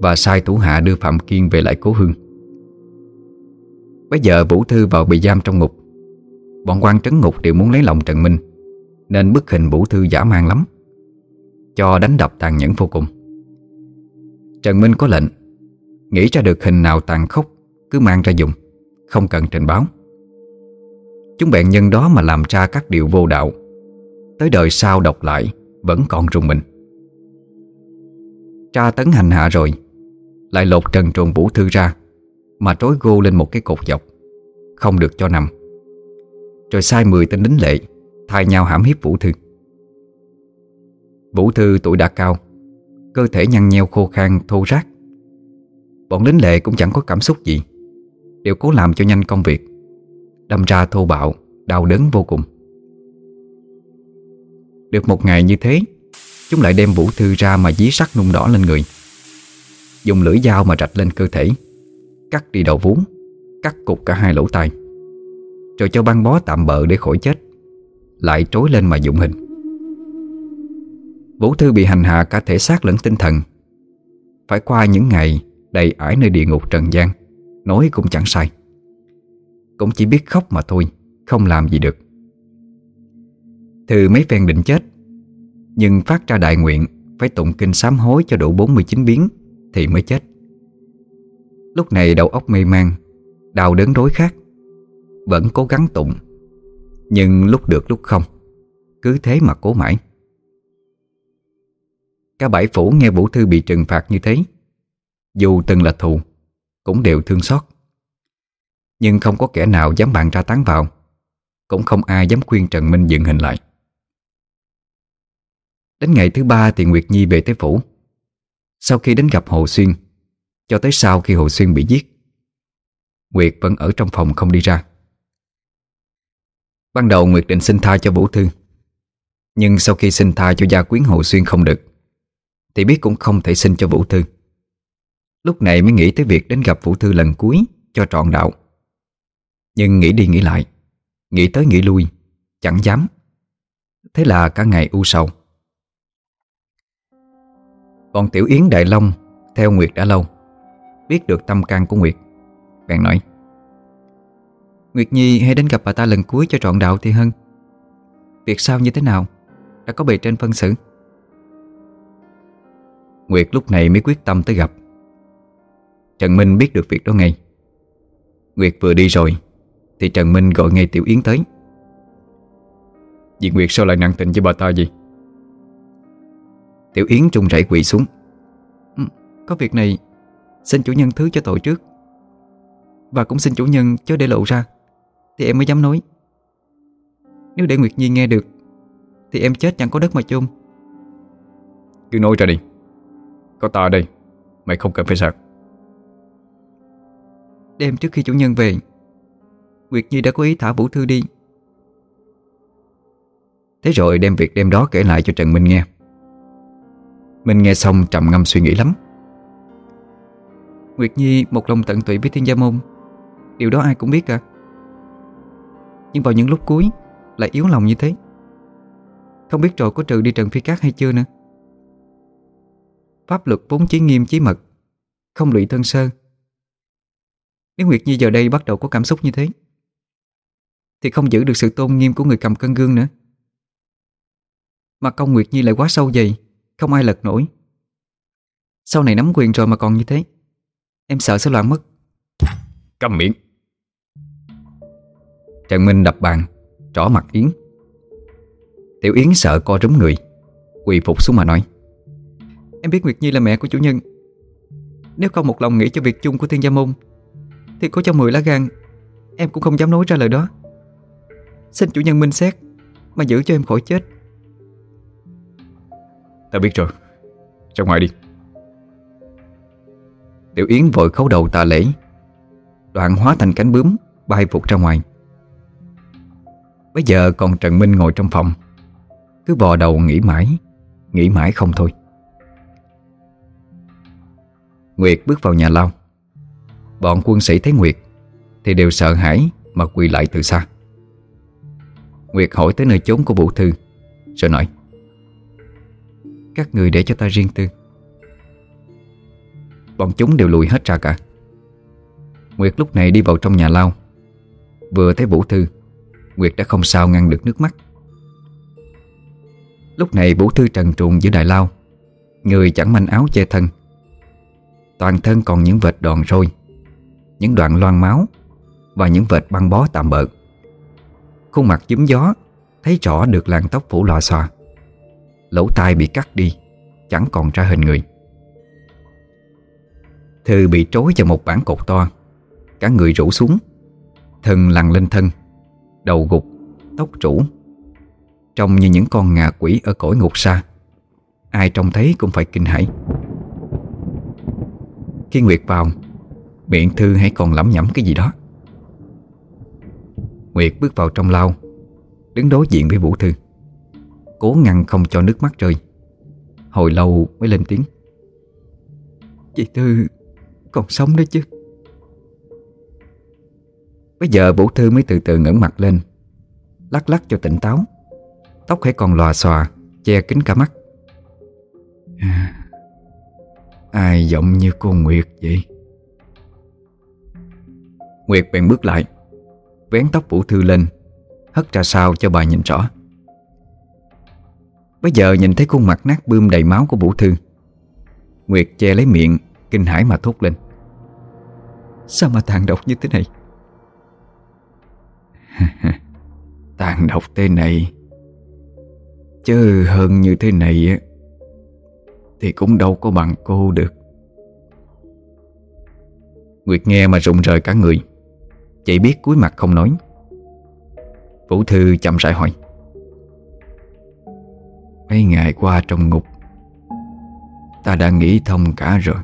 Và sai thủ hạ đưa Phạm Kiên về lại cố hương. Bây giờ Vũ Thư vào bị giam trong ngục. Bọn quan trấn ngục đều muốn lấy lòng Trần Minh, Nên bức hình Vũ Thư giả mang lắm, Cho đánh đập tàn nhẫn vô cùng. Trần Minh có lệnh, Nghĩ ra được hình nào tàn khốc, Cứ mang ra dùng, Không cần trình báo. Chúng bạn nhân đó mà làm ra các điều vô đạo, Tới đời sau đọc lại, Vẫn còn rùng mình. Tra tấn hành hạ rồi, Lại lột trần trồn vũ thư ra, Mà trối gô lên một cái cột dọc, Không được cho nằm. Rồi sai 10 tên lính lệ, Thay nhau hãm hiếp Vũ Thư. Vũ Thư tuổi đã cao, Cơ thể nhăn nheo khô khan, thô rác Bọn lính lệ cũng chẳng có cảm xúc gì, Đều cố làm cho nhanh công việc, Đâm ra thô bạo, Đau đớn vô cùng. Được một ngày như thế, Chúng lại đem vũ thư ra mà dí sắt nung đỏ lên người. Dùng lưỡi dao mà rạch lên cơ thể, Cắt đi đầu vốn Cắt cục cả hai lỗ tai. Rồi cho băng bó tạm bợ để khỏi chết. Lại trối lên mà dụng hình. Vũ Thư bị hành hạ cả thể xác lẫn tinh thần. Phải qua những ngày đầy ải nơi địa ngục trần gian, Nói cũng chẳng sai. Cũng chỉ biết khóc mà thôi, Không làm gì được. Thư mấy phen định chết, Nhưng phát ra đại nguyện Phải tụng kinh sám hối cho đủ 49 biến Thì mới chết. Lúc này đầu óc mê man, Đau đớn đối khác. Vẫn cố gắng tụng. Nhưng lúc được lúc không, Cứ thế mà cố mãi. Cả bảy phủ nghe Vũ Thư bị trừng phạt như thế, Dù từng là thù, Cũng đều thương xót. Nhưng không có kẻ nào dám bàn ra tán vào, Cũng không ai dám khuyên Trần Minh dựng hình lại. Đến ngày thứ ba thì Nguyệt Nhi về tới phủ. Sau khi đến gặp Hồ Xuyên, Cho tới sau khi Hồ Xuyên bị giết, Nguyệt vẫn ở trong phòng không đi ra. Ban đầu Nguyệt định xin tha cho Vũ Thư. Nhưng sau khi xin tha cho gia quyến Hồ Xuyên không được, thì biết cũng không thể xin cho Vũ Thư. Lúc này mới nghĩ tới việc đến gặp Vũ Thư lần cuối Cho trọn đạo. Nhưng nghĩ đi nghĩ lại, Nghĩ tới nghĩ lui, Chẳng dám. Thế là cả ngày u sầu. Còn Tiểu Yến Đại Long, Theo Nguyệt đã lâu, Biết được tâm can của Nguyệt, Bèn nói Nguyệt Nhi hãy đến gặp bà ta lần cuối cho trọn đạo thì hơn. Việc sao như thế nào Đã có bề trên phân xử. Nguyệt lúc này mới quyết tâm tới gặp. Trần Minh biết được việc đó ngay. Nguyệt vừa đi rồi Thì Trần Minh gọi ngay Tiểu Yến tới. Vì Nguyệt sao lại nặng tình với bà ta gì Tiểu Yến trung rẩy quỳ xuống. Ừ, có việc này Xin chủ nhân thứ cho tội trước. Và cũng xin chủ nhân chớ để lộ ra. Thì em mới dám nói. Nếu để Nguyệt Nhi nghe được Thì em chết chẳng có đất mà chôn. Cứ nói ra đi. Có ta ở đây Mày không cần phải sợ. Đêm trước khi chủ nhân về Nguyệt Nhi đã có ý thả Vũ Thư đi. Thế rồi đem việc đêm đó kể lại cho Trần Minh nghe. Minh nghe xong trầm ngâm suy nghĩ lắm. Nguyệt Nhi một lòng tận tụy với thiên gia môn. Điều đó ai cũng biết cả nhưng vào những lúc cuối, Lại yếu lòng như thế. Không biết rồi có trừ đi Trần Phi Cát hay chưa nữa. Pháp luật vốn chí nghiêm, chí mật, Không lụy thân sơ. Nếu Nguyệt Nhi giờ đây bắt đầu có cảm xúc như thế, Thì không giữ được sự tôn nghiêm của người cầm cân gương nữa. Mà công Nguyệt Nhi lại quá sâu dày, Không ai lật nổi. Sau này nắm quyền rồi mà còn như thế, Em sợ sẽ loạn mất. Câm miệng. Trần Minh đập bàn Trỏ mặt Yến. Tiểu Yến sợ co rúm người Quỳ phục xuống mà nói Em biết Nguyệt Nhi là mẹ của chủ nhân. Nếu không một lòng nghĩ cho việc chung của thiên gia môn Thì có cho 10 lá gan Em cũng không dám nói ra lời đó. Xin chủ nhân minh xét Mà giữ cho em khỏi chết. Ta biết rồi Ra ngoài đi. Tiểu Yến vội khấu đầu tạ lễ Đoạn hóa thành cánh bướm Bay phục ra ngoài Bây giờ còn Trần Minh ngồi trong phòng. Cứ bò đầu nghĩ mãi Nghĩ mãi không thôi. Nguyệt bước vào nhà lao. Bọn quân sĩ thấy Nguyệt Thì đều sợ hãi mà quỳ lại từ xa. Nguyệt hỏi tới nơi chốn của Vũ Thư, Rồi nói, Các người để cho ta riêng tư. Bọn chúng đều lùi hết ra cả. Nguyệt lúc này đi vào trong nhà lao, Vừa thấy Vũ Thư Nguyệt đã không sao ngăn được nước mắt. Lúc này Vũ Thư trần truồng giữa đại lao, Người chẳng manh áo che thân. Toàn thân còn những vệt đòn roi Những đoạn loang máu Và những vệt băng bó tạm bợ. Khuôn mặt chúm gió, Thấy rõ được làn tóc phủ lọ xòa. Lỗ tai bị cắt đi, Chẳng còn ra hình người. Thư bị trối vào một bản cột to, Cả người rủ xuống, Thân lằn lên thân. Đầu gục, tóc rũ. Trông như những con ngà quỷ ở cõi ngục xa. Ai trông thấy cũng phải kinh hãi. Khi Nguyệt vào Miệng Thư hay còn lẩm nhẩm cái gì đó. Nguyệt bước vào trong lao Đứng đối diện với Vũ Thư. Cố ngăn không cho nước mắt rơi. Hồi lâu mới lên tiếng. Chị Thư còn sống đó chứ. Bây giờ Vũ Thư mới từ từ ngẩng mặt lên, Lắc lắc cho tỉnh táo. Tóc hãy còn lòa xòa, Che kín cả mắt. À, ai giọng như cô Nguyệt vậy? Nguyệt bèn bước lại, Vén tóc Vũ Thư lên, Hất ra sau cho bà nhìn rõ. Bây giờ nhìn thấy khuôn mặt nát bươm đầy máu của Vũ Thư, Nguyệt che lấy miệng, Kinh hãi mà thốt lên. Sao mà tàn độc như thế này? Tàn độc thế này. Chứ hơn như thế này Thì cũng đâu có bằng cô được. Nguyệt nghe mà rụng rời cả người. Chỉ biết cúi mặt không nói. Vũ Thư chậm rãi hỏi. Mấy ngày qua trong ngục, Ta đã nghĩ thông cả rồi.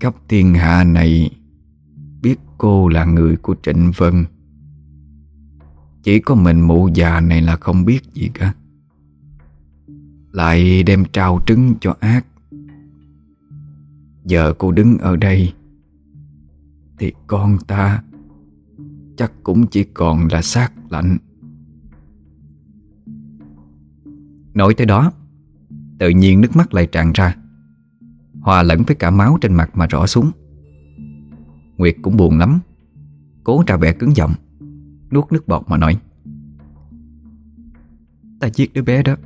Cấp thiên hạ này Biết cô là người của Trịnh Vân. Chỉ có mình mụ già này là không biết gì cả. Lại đem trao trứng cho ác. Giờ cô đứng ở đây, Thì con ta Chắc cũng chỉ còn là xác lạnh. Nói tới đó, Tự nhiên nước mắt lại tràn ra. Hòa lẫn với cả máu trên mặt mà rõ xuống. Nguyệt cũng buồn lắm. Cố ra vẻ cứng giọng Nuốt nước bọt mà nói. Ta giết đứa bé đó.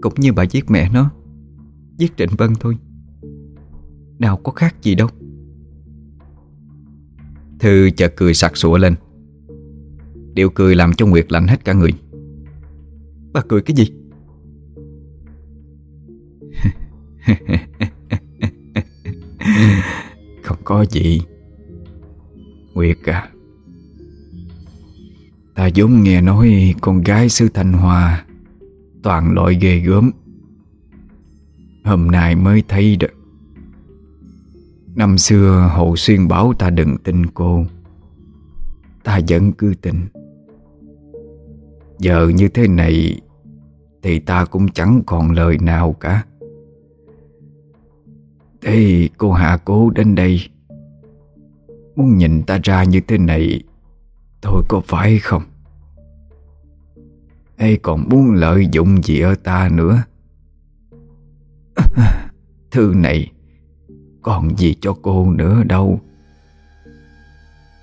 Cũng như bà giết mẹ nó Giết Trịnh Vân thôi. Nào có khác gì đâu. Thư chợt cười sặc sụa lên. Điệu cười làm cho Nguyệt lạnh hết cả người. Bà cười cái gì Không có gì? Nguyệt à Ta vốn nghe nói con gái xứ Thanh Hoa Toàn loại ghê gớm. Hôm nay mới thấy được Năm xưa hậu Xuyên bảo ta đừng tin cô. Ta vẫn cứ tin. Giờ như thế này Thì ta cũng chẳng còn lời nào cả. Thế cô hạ cố đến đây. Muốn nhìn ta ra như thế này, Thôi có phải không? Hay còn muốn lợi dụng gì ở ta nữa? Thư này, Còn gì cho cô nữa đâu.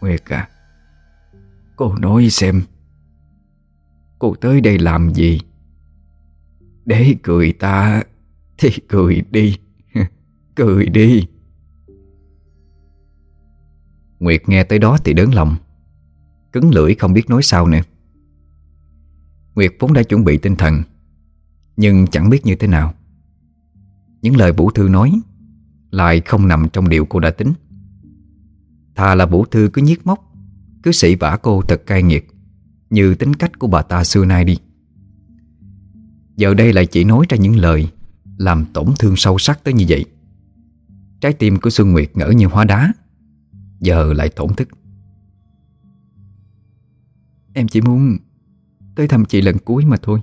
Nguyệt à Cô nói xem, Cô tới đây làm gì? Để cười ta, Thì cười đi. Cười đi. Nguyệt nghe tới đó thì đớn lòng, Cứng lưỡi không biết nói sao nữa. Nguyệt vốn đã chuẩn bị tinh thần, Nhưng chẳng biết như thế nào. Những lời Vũ Thư nói Lại không nằm trong điều cô đã tính. Thà là Vũ Thư cứ nhiếc móc, Cứ sĩ vả cô thật cay nghiệt, Như tính cách của bà ta xưa nay đi. Giờ đây lại chỉ nói ra những lời Làm tổn thương sâu sắc tới như vậy. Trái tim của Xuân Nguyệt ngỡ như hóa đá. Giờ lại tổn thức Em chỉ muốn Tới thăm chị lần cuối mà thôi.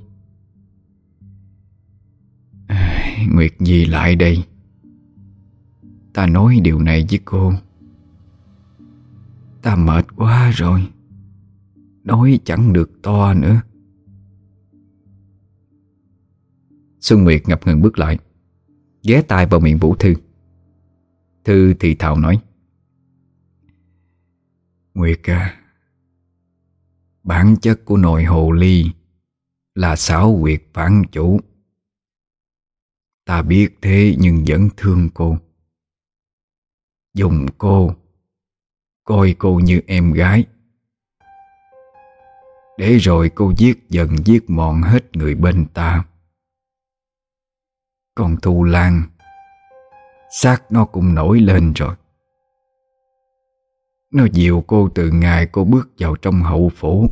À, Nguyệt gì lại đây. Ta nói điều này với cô. Ta mệt quá rồi. Nói chẳng được to nữa. Xuân Nguyệt ngập ngừng bước lại, Ghé tay vào miệng Vũ Thư. Thư thì thào nói. Nguyệt à Bản chất của nội hồ ly Là xảo quyệt phản chủ. Ta biết thế nhưng vẫn thương cô. Dùng cô, Coi cô như em gái. Để rồi cô giết dần giết mòn hết người bên ta. Còn Thu Lan xác nó cũng nổi lên rồi. Nó dìu cô từ ngày cô bước vào trong hậu phủ.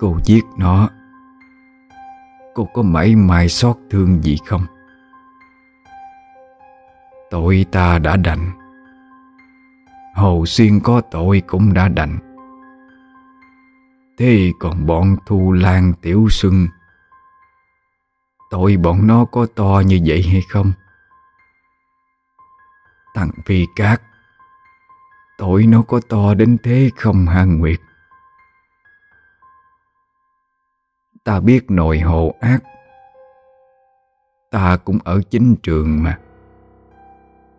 Cô giết nó. Cô có mảy mai xót thương gì không? Tội ta đã đành. Hồ Xuyên có tội cũng đã đành. Thế còn bọn Thu Lan, Tiểu Xuân, Tội bọn nó có to như vậy hay không? Thằng Phi Cát Tội nó có to đến thế không hả Nguyệt? Ta biết nội hồ ác. Ta cũng ở chính trường mà.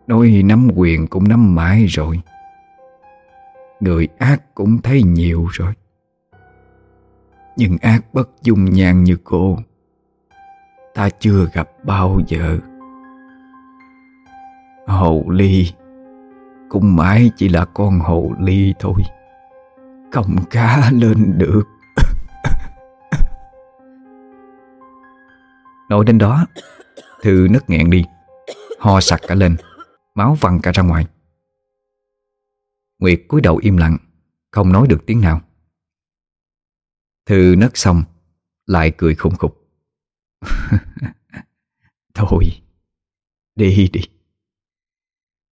Nói nắm quyền cũng nắm mãi rồi. Người ác cũng thấy nhiều rồi. Nhưng ác bất dung nhan như cô. Ta chưa gặp bao giờ. Hồ ly. Cũng mãi chỉ là con hồ ly thôi. Không cá lên được. Nói đến đó, Thư nứt nghẹn đi. Ho sặc cả lên, Máu văng cả ra ngoài. Nguyệt cúi đầu im lặng, Không nói được tiếng nào. Thư nứt xong, Lại cười khùng khục. Thôi, Đi đi.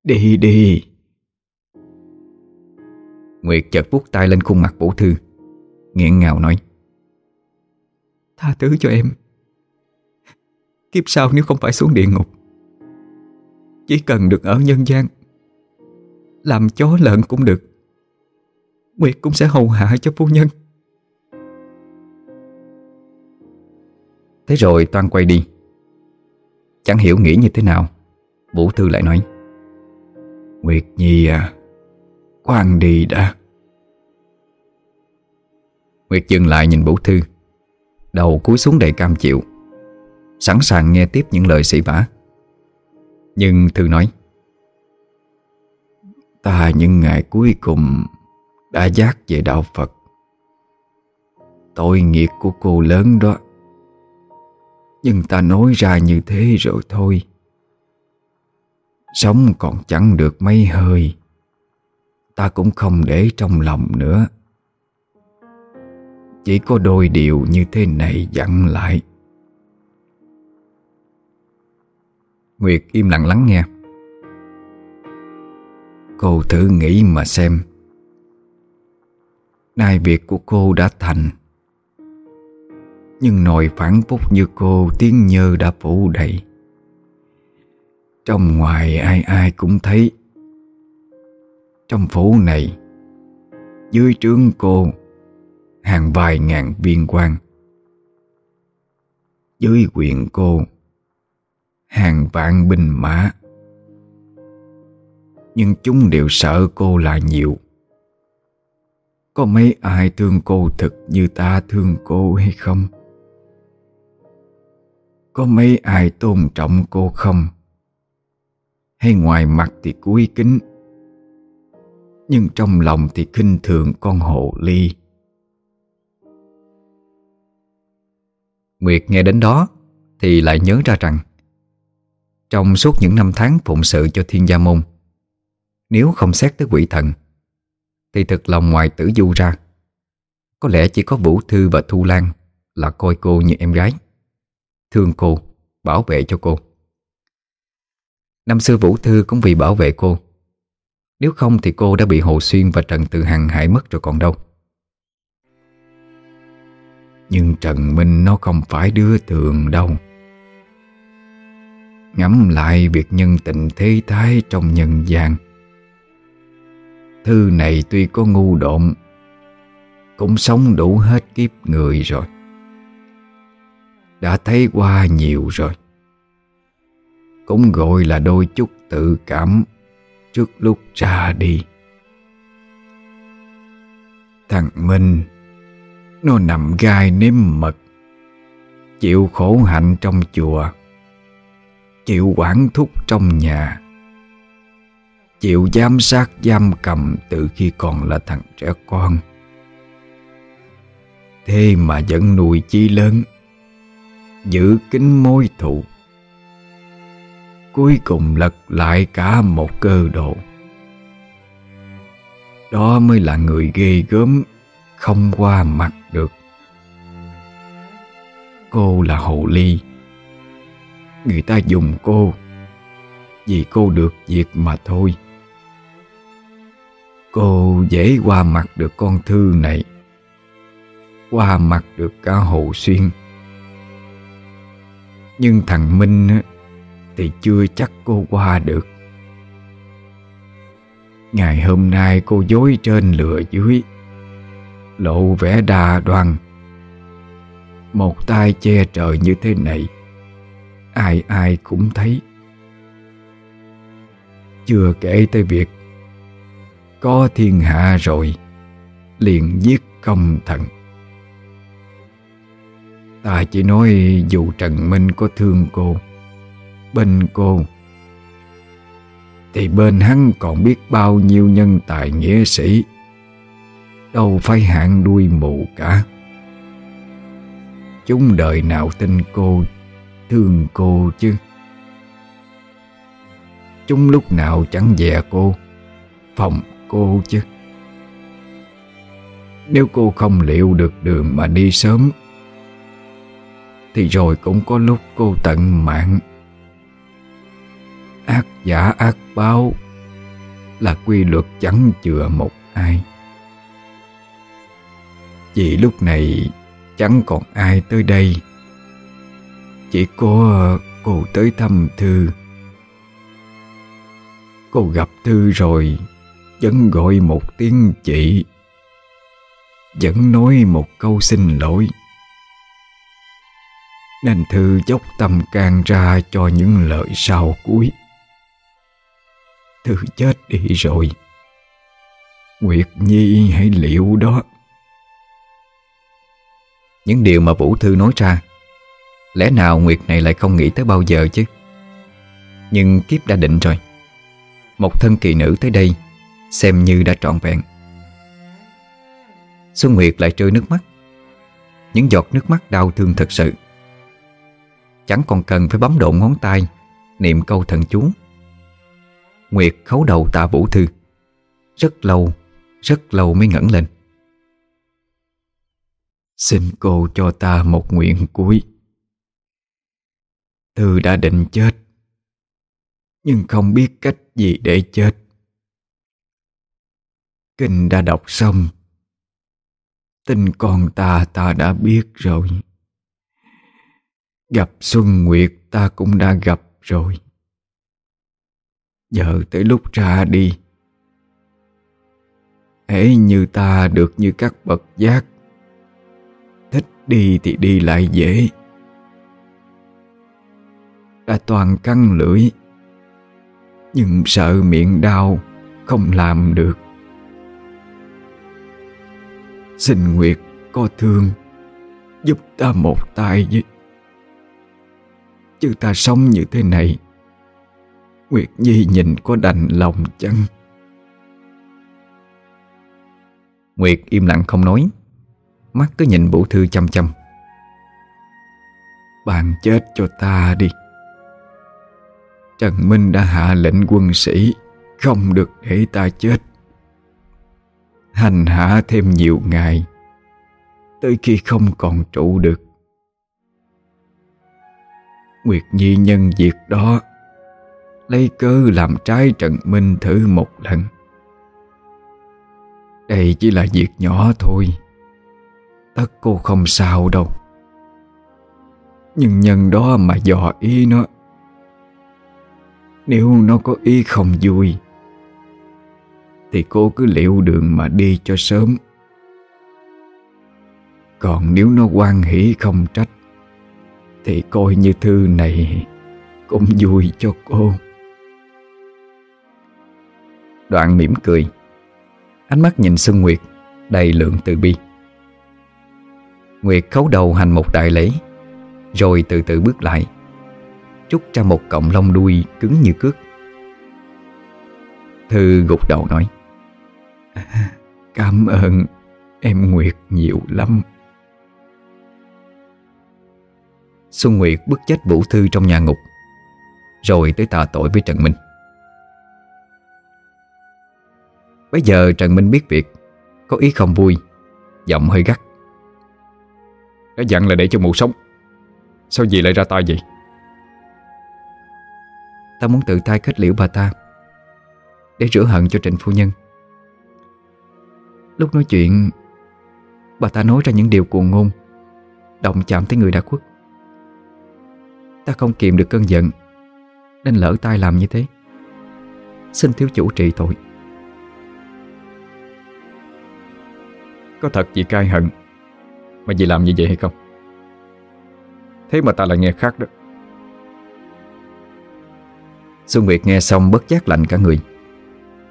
Đi đi. Nguyệt chợt vuốt tay lên khuôn mặt Vũ Thư nghẹn ngào nói. Tha thứ cho em. Kiếp sau nếu không phải xuống địa ngục Chỉ cần được ở nhân gian Làm chó lợn cũng được. Nguyệt cũng sẽ hầu hạ cho phu nhân. Thế rồi Toan quay đi. Chẳng hiểu nghĩ như thế nào Vũ Thư lại nói Nguyệt Nhi à Khoan đi đã. Nguyệt dừng lại nhìn Vũ Thư, Đầu cúi xuống đầy cam chịu, Sẵn sàng nghe tiếp những lời sĩ vả. Nhưng Thư nói, Ta những ngày cuối cùng Đã giác về đạo Phật. Tội nghiệp của cô lớn đó. Nhưng ta nói ra như thế rồi thôi. Sống còn chẳng được mấy hơi. Ta cũng không để trong lòng nữa. Chỉ có đôi điều như thế này dặn lại. Nguyệt im lặng lắng nghe. Cô thử nghĩ mà xem. Nay việc của cô đã thành. Nhưng nồi phản phúc như cô, tiếng nhơ đã phủ đầy. Trong ngoài ai ai cũng thấy Trong phủ này, Dưới trướng cô, Hàng vài ngàn viên quan Dưới quyền cô, Hàng vạn binh mã Nhưng chúng đều sợ cô là nhiều Có mấy ai thương cô thực như ta thương cô hay không? Có mấy ai tôn trọng cô không? Hay ngoài mặt thì cúi kính. Nhưng trong lòng thì khinh thường con hồ ly. Nguyệt nghe đến đó Thì lại nhớ ra rằng Trong suốt những năm tháng phụng sự cho thiên gia môn Nếu không xét tới quỷ thần Thì thực lòng ngoài tử du ra Có lẽ chỉ có Vũ Thư và Thu Lan Là coi cô như em gái. Thương cô, bảo vệ cho cô. Năm xưa Vũ Thư cũng vì bảo vệ cô. Nếu không thì cô đã bị Hồ Xuyên và Trần Tự Hằng hại mất rồi còn đâu. Nhưng Trần Minh nó không phải đứa thường đâu. Ngắm lại việc nhân tình thế thái trong nhân gian. Thư này tuy có ngu độn, Cũng sống đủ hết kiếp người rồi. Đã thấy qua nhiều rồi. Cũng gọi là đôi chút tự cảm Trước lúc ra đi. Thằng Minh, nó nằm gai nếm mật, Chịu khổ hạnh trong chùa, Chịu quản thúc trong nhà, Chịu giám sát giam cầm Từ khi còn là thằng trẻ con. Thế mà vẫn nuôi chi lớn, Giữ kính mối thù. Cuối cùng lật lại cả một cơ độ Đó mới là người ghê gớm, Không qua mặt được. Cô là hồ ly. Người ta dùng cô Vì cô được việc mà thôi. Cô dễ qua mặt được con thư này, Qua mặt được cả hồ xuyên. Nhưng thằng Minh thì chưa chắc cô qua được. Ngày hôm nay cô dối trên lừa dưới, lộ vẻ đà đoan. Một tay che trời như thế này, ai ai cũng thấy. Chưa kể tới việc có thiên hạ rồi, liền giết công thần ta chỉ nói dù trần minh có thương cô bên cô. Thì bên hắn còn biết bao nhiêu nhân tài nghĩa sĩ. Đâu phải hạng đuôi mù cả. Chúng đời nào tin cô, Thương cô chứ? Chúng lúc nào chẳng dè cô, Phòng cô chứ? Nếu cô không liệu được đường mà đi sớm, Thì rồi cũng có lúc cô tận mạng. Ác giả ác báo Là quy luật chẳng chừa một ai. Vì lúc này chẳng còn ai tới đây. Chỉ có cô tới thăm Thư. Cô gặp Thư rồi, Vẫn gọi một tiếng chị, Vẫn nói một câu xin lỗi. Nên Thư dốc tâm can ra cho những lời sau cuối. Thư chết đi rồi. Nguyệt Nhi hãy liệu đó? Những điều mà Vũ Thư nói ra, Lẽ nào Nguyệt này lại không nghĩ tới bao giờ chứ? Nhưng kiếp đã định rồi. Một thân kỳ nữ tới đây, Xem như đã trọn vẹn. Xuân Nguyệt lại rơi nước mắt. Những giọt nước mắt đau thương thật sự. Chẳng còn cần phải bấm độn ngón tay, Niệm câu thần chú. Nguyệt khấu đầu tạ Vũ Thư. Rất lâu Rất lâu mới ngẩng lên. Xin cô cho ta một nguyện cuối. Thư đã định chết, Nhưng không biết cách gì để chết. Kinh đã đọc xong tình con ta ta đã biết rồi. Gặp Xuân Nguyệt ta cũng đã gặp rồi. Giờ tới lúc ra đi. Hễ như ta được như các bậc giác. Thích Đi thì đi lại dễ. Đã toàn căng lưỡi. Nhưng sợ miệng đau, Không làm được. Xin Nguyệt có thương, Giúp ta một tay với Chứ ta sống như thế này Nguyệt Nhi nhìn có đành lòng chăng? Nguyệt im lặng không nói. Mắt cứ nhìn Vũ Thư chăm chăm. Bạn chết cho ta đi. Trần Minh đã hạ lệnh quân sĩ, Không được để ta chết. Hành hạ thêm nhiều ngày, Tới khi không còn trụ được. Nguyệt Nhi nhân việc đó Lấy cơ làm trái Trần Minh thử một lần. Đây chỉ là việc nhỏ thôi. Tất cô không sao đâu. Nhưng nhân đó mà dò ý nó, Nếu nó có ý không vui, Thì cô cứ liệu đường mà đi cho sớm. Còn nếu nó quan hỷ không trách, Thì coi như thư này Cũng vui cho cô. Đoạn mỉm cười. Ánh mắt nhìn Xuân Nguyệt, Đầy lượng từ bi. Nguyệt khấu đầu hành một đại lễ, Rồi từ từ bước lại Trúc ra một cọng lông đuôi cứng như cước. Thư gục đầu nói, Cảm ơn, em Nguyệt nhiều lắm. Xuân Nguyệt bức chết Vũ Thư trong nhà ngục, Rồi tới tạ tội với Trần Minh. Bây giờ Trần Minh biết việc, Có ý không vui, Giọng hơi gắt. Nó dặn là để cho mụ sống. Sao gì lại ra tay vậy? Ta muốn tự tay kết liễu bà ta, Để rửa hận cho Trịnh Phu Nhân. Lúc nói chuyện, Bà ta nói ra những điều cuồng ngôn Động chạm tới người đã khuất. Ta không kiềm được cơn giận, Nên lỡ tay làm như thế. Xin thiếu chủ trị tội. Có thật gì cai hận? Mà dì làm như vậy hay không? Thế mà ta lại nghe khác đó. Xuân Nguyệt nghe xong bất giác lạnh cả người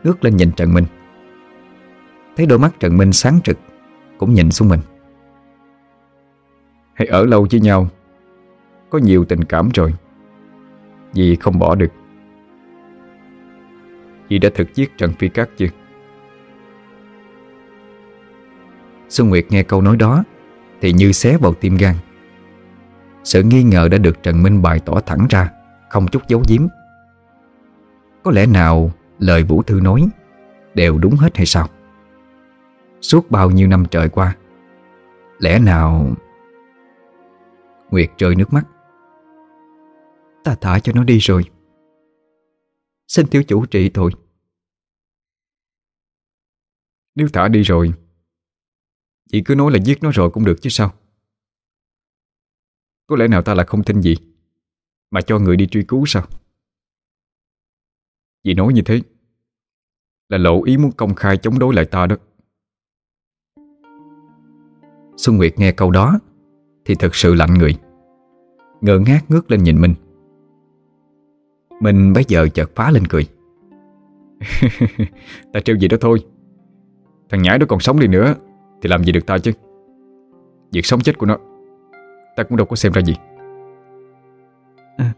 Ngước lên nhìn Trần Minh. Thấy đôi mắt Trần Minh sáng trực Cũng nhìn xuống mình. Hãy ở lâu với nhau Có nhiều tình cảm rồi Dì không bỏ được. Dì đã thực giết Trần Phi Cát chưa Xuân Nguyệt nghe câu nói đó, Thì như xé vào tim gan. Sự nghi ngờ đã được Trần Minh bày tỏ thẳng ra, Không chút giấu giếm. Có lẽ nào lời Vũ Thư nói Đều đúng hết hay sao? Suốt bao nhiêu năm trời qua, Lẽ nào Nguyệt rơi nước mắt? Ta thả cho nó đi rồi. Xin thiếu chủ trị thôi. Nếu thả đi rồi Chị cứ nói là giết nó rồi cũng được chứ sao? Có lẽ nào ta là không tin gì? Mà cho người đi truy cứu sao? Chị nói như thế Là lộ ý muốn công khai chống đối lại ta đó. Xuân Nguyệt nghe câu đó Thì thật sự lạnh người Ngơ ngác ngước lên nhìn mình, mình bây giờ chợt phá lên cười. Ta trêu gì đó thôi Thằng nhãi đó còn sống đi nữa. Thì làm gì được ta chứ? Việc sống chết của nó Ta cũng đâu có xem ra gì. À,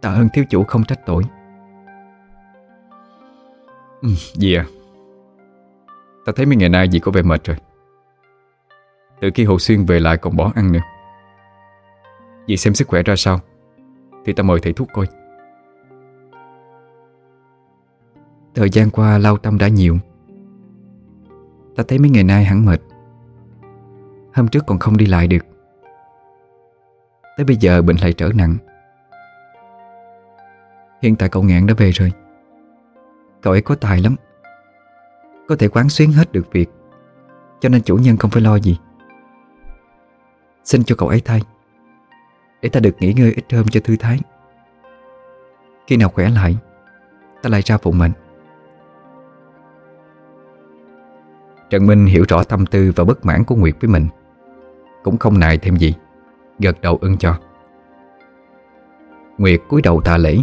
Tạ ơn thiếu chủ không trách tội. Ừ, Dì à? Ta thấy mấy ngày nay dì có vẻ mệt rồi. Từ khi Hồ Xuyên về lại còn bỏ ăn nữa. Dì xem sức khỏe ra sao Thì ta mời thầy thuốc coi. Thời gian qua lao tâm đã nhiều Ta thấy mấy ngày nay hẳn mệt. Hôm trước còn không đi lại được. Tới bây giờ bệnh lại trở nặng. Hiện tại cậu ngạn đã về rồi. Cậu ấy có tài lắm. Có thể quán xuyến hết được việc. Cho nên chủ nhân không phải lo gì. Xin cho cậu ấy thay. Để ta được nghỉ ngơi ít hôm cho thư thái. Khi nào khỏe lại, Ta lại ra phụng mệnh. Trần Minh hiểu rõ tâm tư và bất mãn của Nguyệt với mình. Cũng không nài thêm gì, Gật đầu ưng cho. Nguyệt cúi đầu tạ lễ,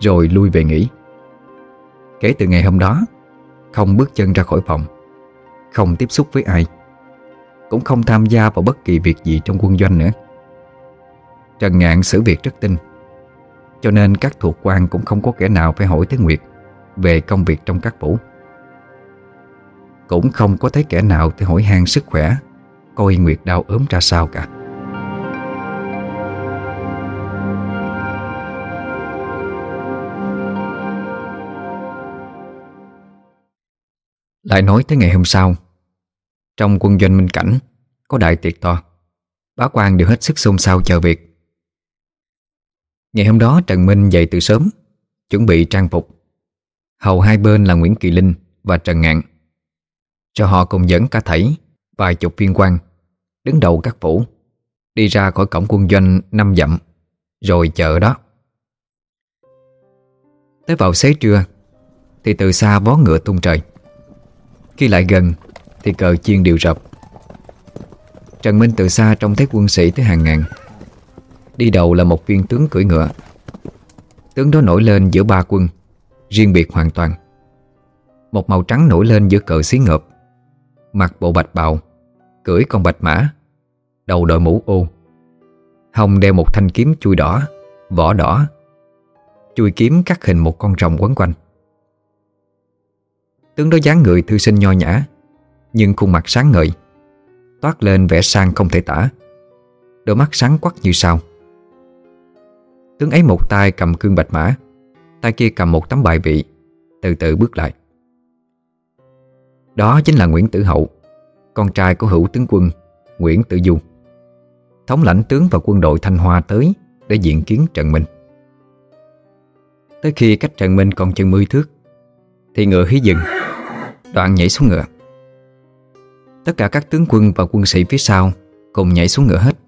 Rồi lui về nghỉ. Kể từ ngày hôm đó, Không bước chân ra khỏi phòng, Không tiếp xúc với ai, Cũng không tham gia vào bất kỳ việc gì trong quân doanh nữa. Trần Ngạn xử việc rất tinh, Cho nên các thuộc quan cũng không có kẻ nào phải hỏi tới Nguyệt Về công việc trong các phủ. Cũng không có thấy kẻ nào tới hỏi han sức khỏe, Coi Nguyệt đau ốm ra sao cả. Lại nói tới ngày hôm sau, Trong quân doanh Minh Cảnh, Có đại tiệc to. Bá quan đều hết sức xôn xao chờ việc. Ngày hôm đó Trần Minh dậy từ sớm, Chuẩn bị trang phục. Hầu hai bên là Nguyễn Kỳ Linh và Trần Ngạn. Cho họ cùng dẫn cả thảy, Vài chục viên quan, Đứng đầu các phủ, Đi ra khỏi cổng quân doanh năm dặm, Rồi chờ đó. Tới vào xế trưa, Thì từ xa vó ngựa tung trời. Khi lại gần, Thì cờ chiên đều rập Trần Minh từ xa trông thấy quân sĩ tới hàng ngàn. Đi đầu là một viên tướng cưỡi ngựa. Tướng đó nổi lên giữa ba quân, Riêng biệt hoàn toàn. Một màu trắng nổi lên giữa cờ xí ngợp. Mặc bộ bạch bào, Cưỡi con bạch mã, Đầu đội mũ ô. Hồng đeo một thanh kiếm chui đỏ, Vỏ đỏ. Chui kiếm cắt hình một con rồng quấn quanh. Tướng đó dáng người thư sinh nho nhã, Nhưng khuôn mặt sáng ngời, Toát lên vẻ sang không thể tả. Đôi mắt sáng quắc như sao. Tướng ấy một tay cầm cương bạch mã, Tay kia cầm một tấm bài vị, Từ từ bước lại. Đó chính là Nguyễn Tử Hậu, Con trai của hữu tướng quân Nguyễn Tử Du. Thống lãnh tướng và quân đội Thanh Hoa tới Để diện kiến Trần Minh. Tới khi cách Trần Minh còn chừng mươi thước, Thì ngựa hí dừng, Đoạn nhảy xuống ngựa. Tất cả các tướng quân và quân sĩ phía sau Cùng nhảy xuống ngựa hết.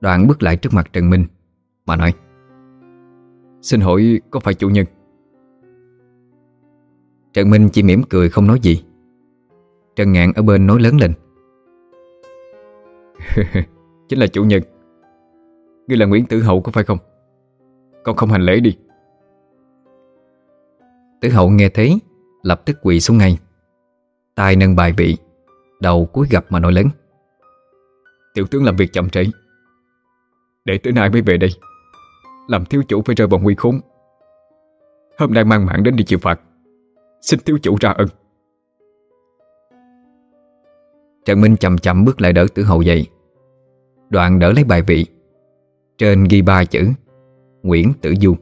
Đoạn bước lại trước mặt Trần Minh Mà nói, Xin hỏi có phải chủ nhân Trần Minh chỉ mỉm cười không nói gì. Trần Ngạn ở bên nói lớn lên. Chính là chủ nhân. Ngươi là Nguyễn Tử Hậu có phải không? Con không hành lễ đi. Tử Hậu nghe thấy Lập tức quỳ xuống ngay. Tay nâng bài vị, Đầu cúi gặp mà nói lớn. Tiểu tướng làm việc chậm trễ. Để tới nay mới về đây. Làm thiếu chủ phải rơi vào nguy khốn. Hôm nay mang mạng đến đi chịu phạt. Xin thiếu chủ ra ân. Trần Minh chậm chậm bước lại đỡ tử hậu dậy. Đoạn đỡ lấy bài vị. Trên ghi ba chữ Nguyễn Tử Du.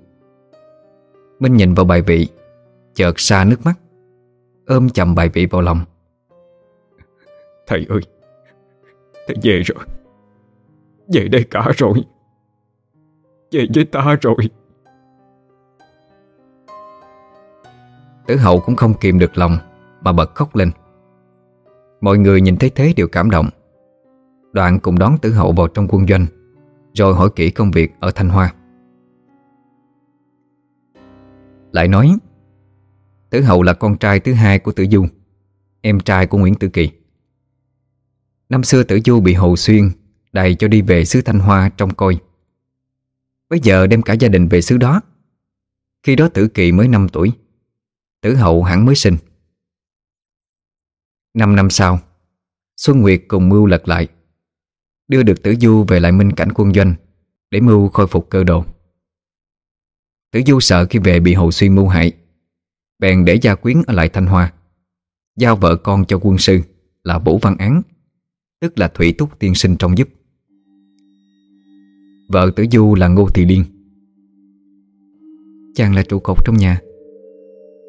Minh nhìn vào bài vị Chợt xa nước mắt Ôm chầm bài vị vào lòng. Thầy ơi Thầy về rồi. Về đây cả rồi. Về với ta rồi Tử hậu cũng không kìm được lòng, Mà bật khóc lên. Mọi người nhìn thấy thế đều cảm động. Đoạn cùng đón tử hậu vào trong quân doanh, Rồi hỏi kỹ công việc ở Thanh Hoa. Lại nói, Tử hậu là con trai thứ hai của tử du, Em trai của Nguyễn Tử Kỳ. Năm xưa tử du bị Hồ Xuyên Đày cho đi về xứ Thanh Hoa trong coi. Bây giờ đem cả gia đình về xứ đó. Khi đó tử kỳ mới 5 tuổi. Tử hậu hẳn mới sinh. Năm năm sau, Xuân Nguyệt cùng mưu lật lại, Đưa được tử du về lại minh cảnh quân doanh Để mưu khôi phục cơ đồ. Tử du sợ khi về bị Hồ Xuyên mưu hại, Bèn để gia quyến ở lại Thanh Hoa, Giao vợ con cho quân sư Là Vũ Văn Án, Tức là Thủy Túc tiên sinh trong giúp. Vợ tử du là Ngô Thị Liên. Chàng là trụ cột trong nhà.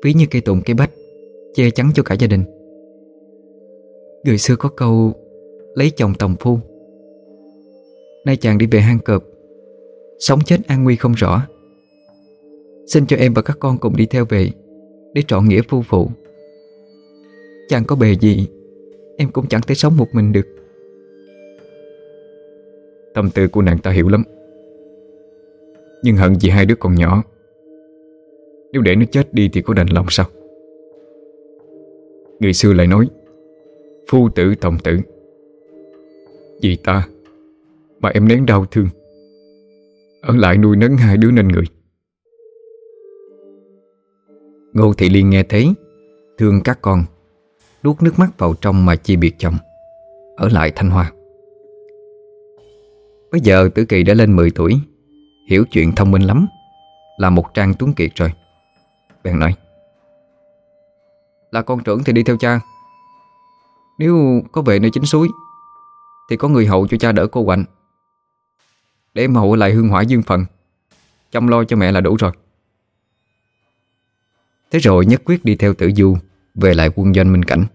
Ví như cây tùng, cây bách, Che chắn cho cả gia đình. Người xưa có câu, Lấy chồng tòng phu. Nay chàng đi về hang cọp, Sống chết an nguy không rõ. Xin cho em và các con cùng đi theo về Để trọn nghĩa phu phụ. Chàng có bề gì, Em cũng chẳng thể sống một mình được. Tâm tư của nàng ta hiểu lắm. Nhưng hận vì hai đứa còn nhỏ nếu để nó chết đi thì có đành lòng sao? Người xưa lại nói, Phu tử tổng tử. Vì ta Mà em nén đau thương, Ở lại nuôi nấng hai đứa nên người. Ngô Thị Liên nghe thấy Thương các con, Nuốt nước mắt vào trong mà chia biệt chồng, Ở lại Thanh Hoa. Bây giờ Tử Kỳ đã lên 10 tuổi, Hiểu chuyện thông minh lắm, Là một trang tuấn kiệt rồi. Bèn nói, Là con trưởng thì đi theo cha. Nếu có về nơi chính suối, Thì có người hậu cho cha đỡ cô quạnh. Để em hậu lại hương hỏa dương phần, Chăm lo cho mẹ là đủ rồi. Thế rồi nhất quyết đi theo tử du Về lại quân doanh Minh Cảnh.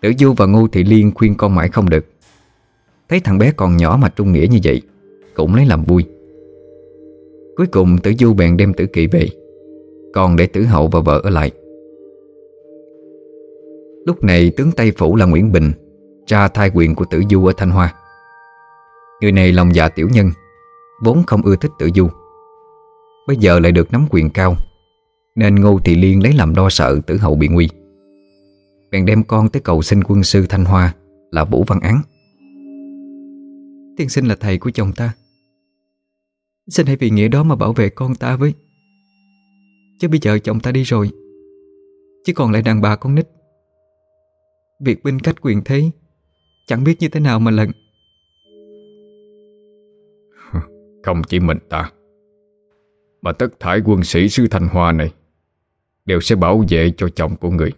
Tử du và Ngô Thị Liên khuyên con mãi không được. Thấy thằng bé còn nhỏ mà trung nghĩa như vậy, Cũng lấy làm vui. Cuối cùng tử du bèn đem tử kỵ về. Còn để tử hậu và vợ ở lại. Lúc này tướng Tây Phủ là Nguyễn Bình, cha thai quyền của tử du ở Thanh Hoa. Người này lòng dạ tiểu nhân, Vốn không ưa thích tử du. Bây giờ lại được nắm quyền cao, Nên Ngô Thị Liên lấy làm đo sợ tử hậu bị nguy. Bèn đem con tới cầu xin quân sư Thanh Hoa Là Vũ Văn Án. Tiên sinh là thầy của chồng ta. Xin hãy vì nghĩa đó mà bảo vệ con ta với. Chứ bây giờ chồng ta đi rồi. Chứ còn lại đàn bà con nít. Việc binh cách quyền thế Chẳng biết như thế nào mà lần Không chỉ mình ta Mà tất thải quân sĩ sư Thanh Hoa này Đều sẽ bảo vệ cho chồng của người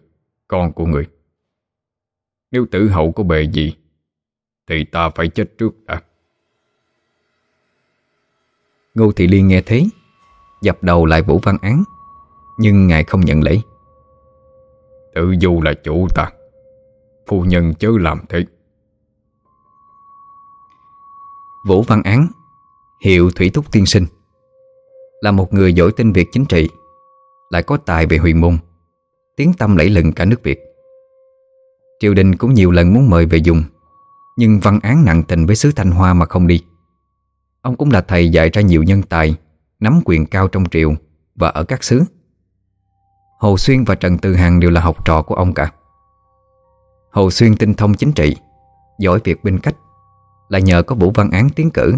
Con của người. Nếu tử hậu có bề gì Thì ta phải chết trước đã. Ngô Thị Liên nghe thế Dập đầu lại Vũ Văn Án nhưng ngài không nhận lấy. Tự du là chủ ta, Phu nhân chớ làm thế. Vũ Văn Án, Hiệu Thủy Túc Tiên Sinh, Là một người giỏi tin việc chính trị, Lại có tài về huyền môn, Tiếng tâm lẫy lừng cả nước Việt. Triều đình cũng nhiều lần muốn mời về dùng, Nhưng Văn Án nặng tình với xứ Thanh Hoa mà không đi. Ông cũng là thầy dạy ra nhiều nhân tài, Nắm quyền cao trong triều Và ở các xứ. Hồ Xuyên và Trần Từ Hằng đều là học trò của ông cả. Hồ Xuyên tinh thông chính trị, Giỏi việc binh cách, Là nhờ có Vũ Văn Án tiến cử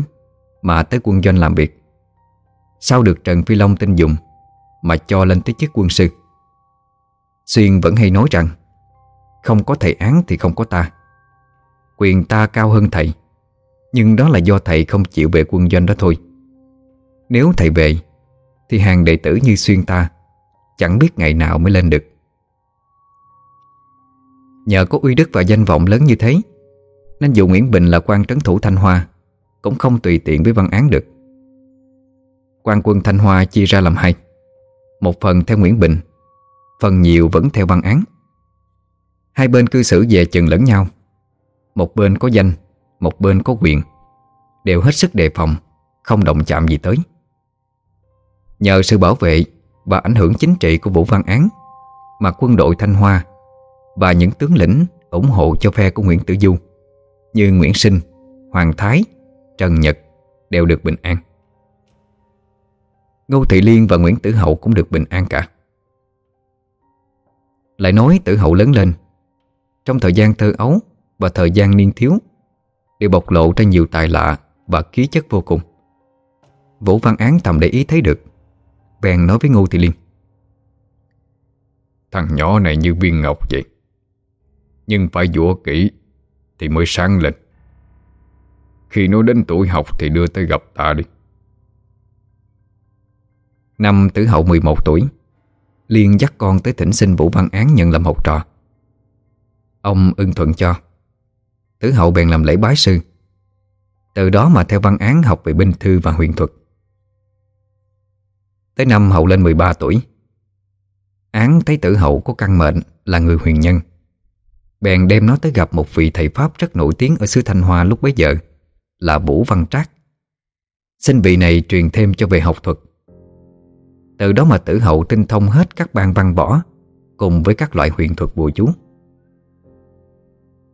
Mà tới quân doanh làm việc. Sau được Trần Phi Long tin dùng Mà cho lên tới chức quân sư. Xuyên vẫn hay nói rằng, Không có thầy án thì không có ta. Quyền ta cao hơn thầy, Nhưng đó là do thầy không chịu về quân doanh đó thôi. Nếu thầy về, Thì hàng đệ tử như Xuyên ta Chẳng biết ngày nào mới lên được. Nhờ có uy đức và danh vọng lớn như thế, Nên dù Nguyễn Bình là quan trấn thủ Thanh Hoa, Cũng không tùy tiện với văn án được. Quan quân Thanh Hoa chia ra làm hai. Một phần theo Nguyễn Bình, Phần nhiều vẫn theo văn án. Hai bên cư xử về chừng lẫn nhau. Một bên có danh, Một bên có quyền. Đều hết sức đề phòng, Không động chạm gì tới. Nhờ sự bảo vệ và ảnh hưởng chính trị của Vũ Văn Án Mà quân đội Thanh Hoa Và những tướng lĩnh ủng hộ cho phe của Nguyễn Tử Du Như Nguyễn Sinh, Hoàng Thái, Trần Nhật Đều được bình an. Ngô Thị Liên và Nguyễn Tử Hậu cũng được bình an cả. Lại nói tử hậu lớn lên Trong thời gian thơ ấu Và thời gian niên thiếu Đều bộc lộ ra nhiều tài lạ Và khí chất vô cùng. Vũ Văn Án thầm để ý thấy được Bèn nói với Ngô Thị Liên. Thằng nhỏ này như viên ngọc vậy, Nhưng phải dũa kỹ Thì mới sáng lên. Khi nó đến tuổi học Thì đưa tới gặp ta đi. Năm tử hậu 11 tuổi Liên dắt con tới thỉnh xin Vũ Văn Án nhận làm học trò. Ông ưng thuận cho Tử hậu bèn làm lễ bái sư. Từ đó mà theo văn án học về binh thư và huyền thuật. Tới năm hậu lên 13 tuổi. Án thấy tử hậu có căn mệnh là người huyền nhân. Bèn đem nó tới gặp một vị thầy Pháp rất nổi tiếng ở xứ Thanh Hoa lúc bấy giờ, Là Vũ Văn Trác. Xin vị này truyền thêm cho về học thuật. Từ đó mà tử hậu tinh thông hết các ban văn võ Cùng với các loại huyền thuật bùa chú.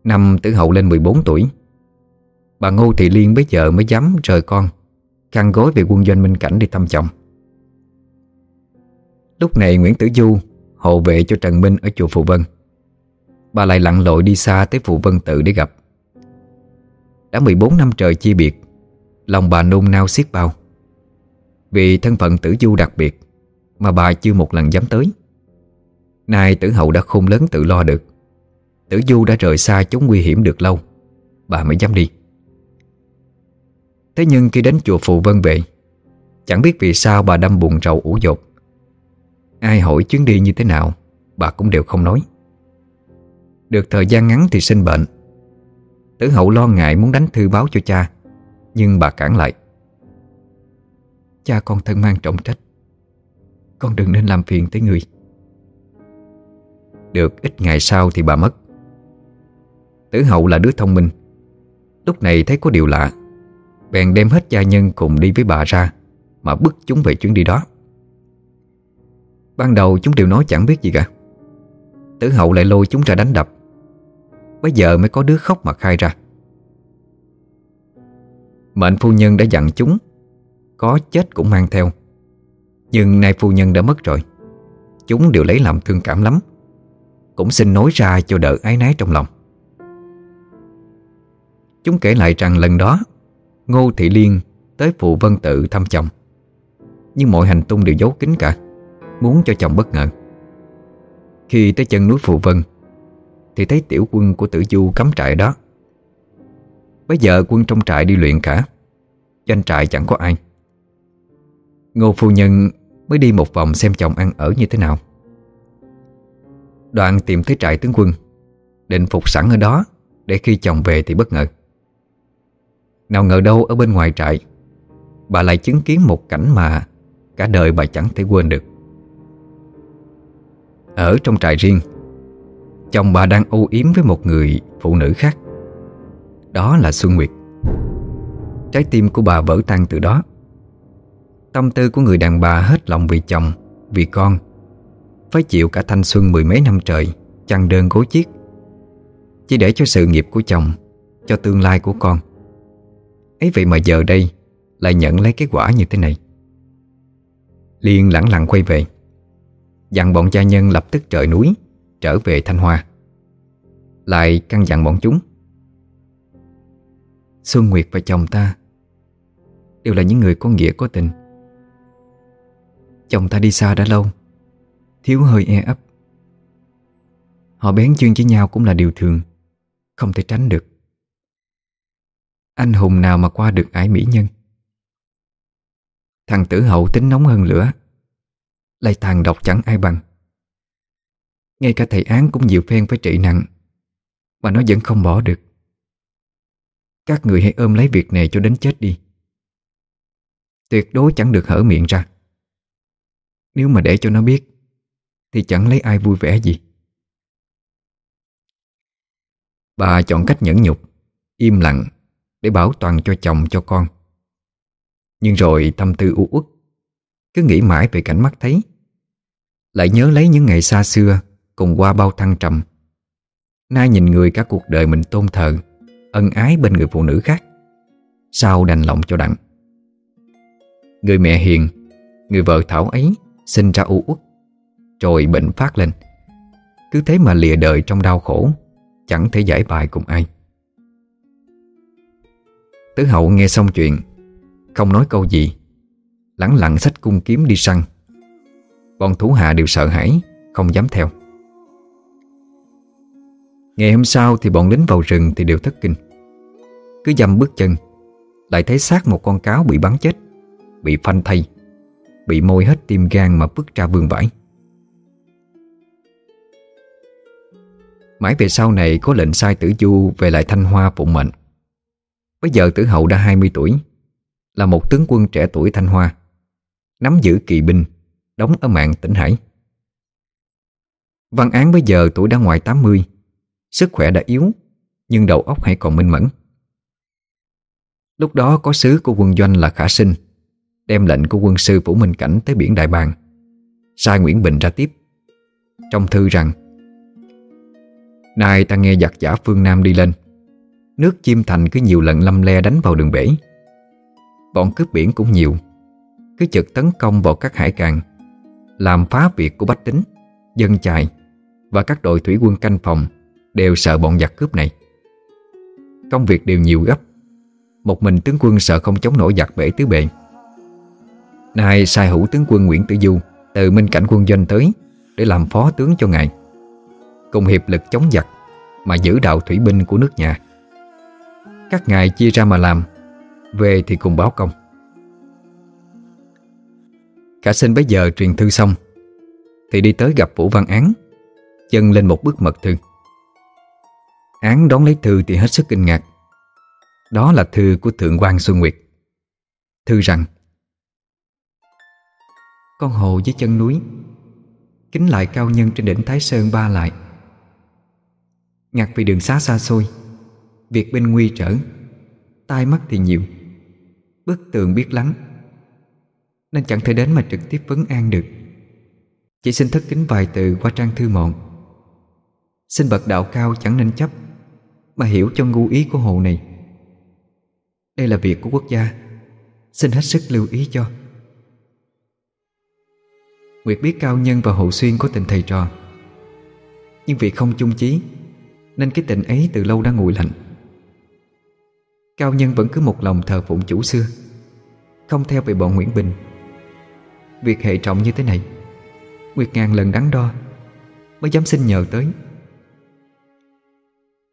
Năm tử hậu lên 14 tuổi, Bà Ngô Thị Liên bây giờ mới dám rời con, Khăn gối về quân doanh Minh Cảnh đi thăm chồng. Lúc này Nguyễn Tử Du hộ vệ cho Trần Minh ở chùa Phù Vân. Bà lại lặn lội đi xa tới Phù Vân tự để gặp. Đã 14 năm trời chia biệt, Lòng bà nôn nao xiết bao. Vì thân phận tử du đặc biệt Mà bà chưa một lần dám tới. Nay tử hậu đã khôn lớn tự lo được. Tử du đã rời xa chốn nguy hiểm được lâu, Bà mới dám đi. Thế nhưng khi đến chùa Phù Vân về, Chẳng biết vì sao bà đâm buồn rầu ủ dột. Ai hỏi chuyến đi như thế nào, Bà cũng đều không nói. Được thời gian ngắn thì sinh bệnh. Tử hậu lo ngại muốn đánh thư báo cho cha, Nhưng bà cản lại. Cha con thân mang trọng trách, Con đừng nên làm phiền tới người. Được ít ngày sau thì bà mất. Tử hậu là đứa thông minh. Lúc này thấy có điều lạ, Bèn đem hết gia nhân cùng đi với bà ra, Mà bức chúng về chuyến đi đó. Ban đầu chúng đều nói chẳng biết gì cả. Tử hậu lại lôi chúng ra đánh đập. Bây giờ mới có đứa khóc mà khai ra. Mệnh phu nhân đã dặn chúng, Có chết cũng mang theo. Nhưng nay phu nhân đã mất rồi, Chúng đều lấy làm thương cảm lắm. Cũng xin nói ra cho đỡ ái nái trong lòng. Chúng kể lại rằng lần đó, Ngô Thị Liên tới phụ vân tự thăm chồng. Nhưng mọi hành tung đều giấu kín cả. Muốn cho chồng bất ngờ. Khi tới chân núi Phù Vân, Thì thấy tiểu quân của tử du cắm trại đó. Bây giờ quân trong trại đi luyện cả Danh trại chẳng có ai. Ngô phu nhân mới đi một vòng xem chồng ăn ở như thế nào. Đoạn tìm thấy trại tướng quân, Định phục sẵn ở đó, Để khi chồng về thì bất ngờ. Nào ngờ đâu ở bên ngoài trại, Bà lại chứng kiến một cảnh mà Cả đời bà chẳng thể quên được. Ở trong trại riêng. Chồng bà đang ô yếm với một người phụ nữ khác. Đó là Xuân Nguyệt. Trái tim của bà vỡ tan từ đó. Tâm tư của người đàn bà hết lòng vì chồng, Vì con. Phải chịu cả thanh xuân mười mấy năm trời, Chăn đơn gối chiếc. Chỉ để cho sự nghiệp của chồng, Cho tương lai của con. Ấy vậy mà giờ đây, Lại nhận lấy cái quả như thế này. Liên lẳng lặng quay về. Dặn bọn gia nhân lập tức trời núi, Trở về Thanh Hoa. Lại căn dặn bọn chúng, Xuân Nguyệt và chồng ta Đều là những người có nghĩa có tình. Chồng ta đi xa đã lâu, Thiếu hơi e ấp. Họ bén duyên với nhau cũng là điều thường, Không thể tránh được. Anh hùng nào mà qua được ải mỹ nhân? Thằng tử hậu tính nóng hơn lửa lại tàn độc chẳng ai bằng. Ngay cả thầy án cũng nhiều phen phải trị nặng, Mà nó vẫn không bỏ được. Các người hãy ôm lấy việc này cho đến chết đi. Tuyệt đối chẳng được hở miệng ra. Nếu mà để cho nó biết, Thì chẳng lấy ai vui vẻ gì. Bà chọn cách nhẫn nhục, Im lặng, Để bảo toàn cho chồng cho con. Nhưng rồi tâm tư u uất, Cứ nghĩ mãi về cảnh mắt thấy. Lại nhớ lấy những ngày xa xưa Cùng qua bao thăng trầm. Nay nhìn người cả cuộc đời mình tôn thờ, Ân ái bên người phụ nữ khác. Sao đành lòng cho đặng? Người mẹ hiền, Người vợ thảo ấy Sinh ra u uất, Rồi bệnh phát lên. Cứ thế mà lìa đời trong đau khổ, Chẳng thể giải bài cùng ai. Tứ hậu nghe xong chuyện, Không nói câu gì, Lẳng lặng sách cung kiếm đi săn. Bọn thủ hạ đều sợ hãi, Không dám theo. Ngày hôm sau thì bọn lính vào rừng Thì đều thất kinh. Cứ dầm bước chân, Lại thấy xác một con cáo bị bắn chết, Bị phanh thay, Bị môi hết tim gan mà vứt ra vương vãi. Mãi về sau này có lệnh sai tử du Về lại Thanh Hoa phụng mệnh. Bây giờ tử hậu đã 20 tuổi, Là một tướng quân trẻ tuổi Thanh Hoa, Nắm giữ kỳ binh Đóng ở mạng tỉnh Hải. Văn án bây giờ tuổi đã ngoài 80 Sức khỏe đã yếu, Nhưng đầu óc hãy còn minh mẫn. Lúc đó có sứ của quân doanh là Khả Sinh, Đem lệnh của quân sư Vũ Minh Cảnh tới biển Đại Bàng, Sai Nguyễn Bình ra tiếp, Trong thư rằng, Nay ta nghe giặc giả phương Nam đi lên, Nước chim thành cứ nhiều lần lâm le đánh vào đường bể. Bọn cướp biển cũng nhiều, Cứ chợt tấn công vào các hải càng làm phá việc của bách tính, Dân chài Và các đội thủy quân canh phòng Đều sợ bọn giặc cướp này. Công việc đều nhiều gấp, Một mình tướng quân sợ không chống nổi giặc bể tứ bề. Nay sai hữu tướng quân Nguyễn Tử Du Từ Minh Cảnh quân doanh tới Để làm phó tướng cho ngài, Cùng hiệp lực chống giặc Mà giữ đạo thủy binh của nước nhà. Các ngài chia ra mà làm, Về thì cùng báo công. Cả sinh bấy giờ truyền thư xong, Thì đi tới gặp Vũ Văn Án Chân lên một bức mật thư. Án đón lấy thư thì hết sức kinh ngạc. Đó là thư của Thượng quan Xuân Nguyệt. Thư rằng, Con hồ dưới chân núi, Kính lại cao nhân trên đỉnh Thái Sơn ba lại. Ngặt vì đường xá xa xôi, Việc bên nguy trở, Tai mắt thì nhiều, Bức tường biết lắng. Nên chẳng thể đến mà trực tiếp vấn an được. Chỉ xin thất kính vài từ qua trang thư mọn. Xin bậc đạo cao chẳng nên chấp, Mà hiểu cho ngu ý của hồ này. Đây là việc của quốc gia. Xin hết sức lưu ý cho. Nguyệt biết Cao Nhân và Hồ Xuyên có tình thầy trò. Nhưng vì không chung chí, Nên cái tình ấy từ lâu đã nguội lạnh. Cao Nhân vẫn cứ một lòng thờ phụng chủ xưa, Không theo về bọn Nguyễn Bình. Việc hệ trọng như thế này, Nguyệt ngàn lần đắn đo, Mới dám xin nhờ tới.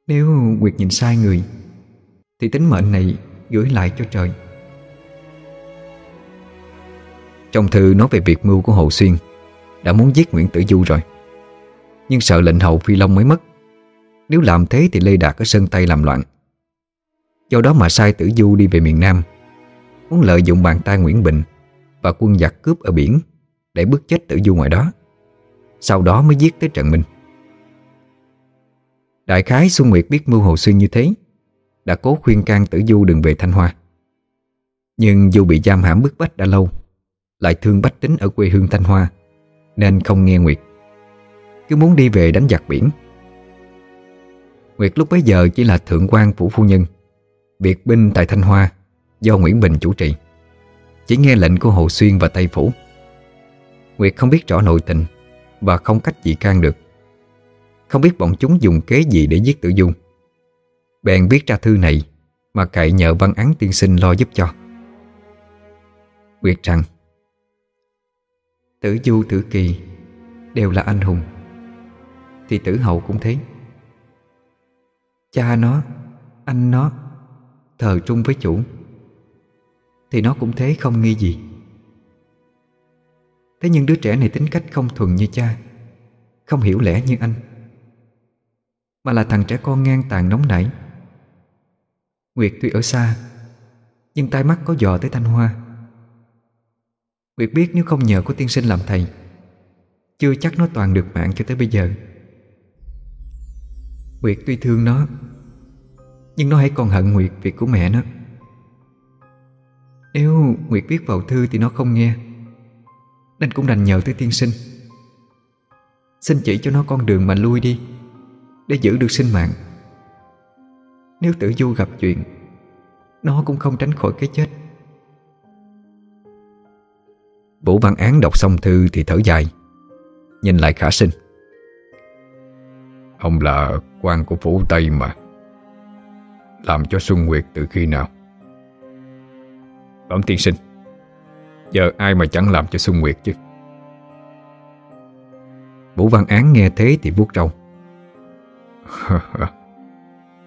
Nếu Nguyệt nhìn sai người, Thì tính mệnh này gửi lại cho trời. Trong thư nói về việc mưu của Hồ Xuyên, Đã muốn giết Nguyễn Tử Du rồi. Nhưng sợ lệnh hậu Phi Long mới mất. Nếu làm thế thì Lê Đạt ở Sơn Tây làm loạn. Do đó mà sai Tử Du đi về miền Nam, Muốn lợi dụng bàn tay Nguyễn Bình và quân giặc cướp ở biển Để bức chết Tử Du ngoài đó. Sau đó mới giết tới Trần Minh Đại khái Xuân Nguyệt biết mưu Hồ Xuyên như thế, Đã cố khuyên can Tử Du đừng về Thanh Hoa. Nhưng Du bị giam hãm bức bách đã lâu, lại thương bách tính ở quê hương Thanh Hoa, Nên không nghe Nguyệt. Cứ muốn đi về đánh giặc biển. Nguyệt lúc bấy giờ chỉ là thượng quan phủ phu nhân, việc binh tại Thanh Hoa Do Nguyễn Bình chủ trì. Chỉ nghe lệnh của Hồ Xuyên và Tây Phủ. Nguyệt không biết rõ nội tình Và không cách gì can được. Không biết bọn chúng dùng kế gì để giết tử dung Bèn viết ra thư này Mà cậy nhờ văn án tiên sinh lo giúp cho. Nguyệt rằng, Tử Du, Tử Kỳ Đều là anh hùng, Thì tử hậu cũng thế. Cha nó, Anh nó Thờ trung với chủ. Thì nó cũng thế không nghi gì. Thế nhưng đứa trẻ này tính cách không thuần như cha, Không hiểu lẽ như anh, Mà là thằng trẻ con ngang tàn nóng nảy. Nguyệt tuy ở xa, Nhưng tai mắt có dò tới Thanh Hoa. Nguyệt biết nếu không nhờ của tiên sinh làm thầy, Chưa chắc nó toàn được mạng cho tới bây giờ. Nguyệt tuy thương nó, Nhưng nó hãy còn hận Nguyệt việc của mẹ nó. Nếu Nguyệt viết vào thư thì nó không nghe. Nên cũng đành nhờ tới tiên sinh. Xin chỉ cho nó con đường mà lui đi, Để giữ được sinh mạng. Nếu tử du gặp chuyện, Nó cũng không tránh khỏi cái chết. Vũ Văn Án đọc xong thư thì thở dài, Nhìn lại khả sinh. Ông là quan của phủ Tây mà. Làm cho Xuân Nguyệt từ khi nào? Bẩm tiên sinh. Giờ ai mà chẳng làm cho Xuân Nguyệt chứ? Vũ Văn Án nghe thế thì vuốt râu.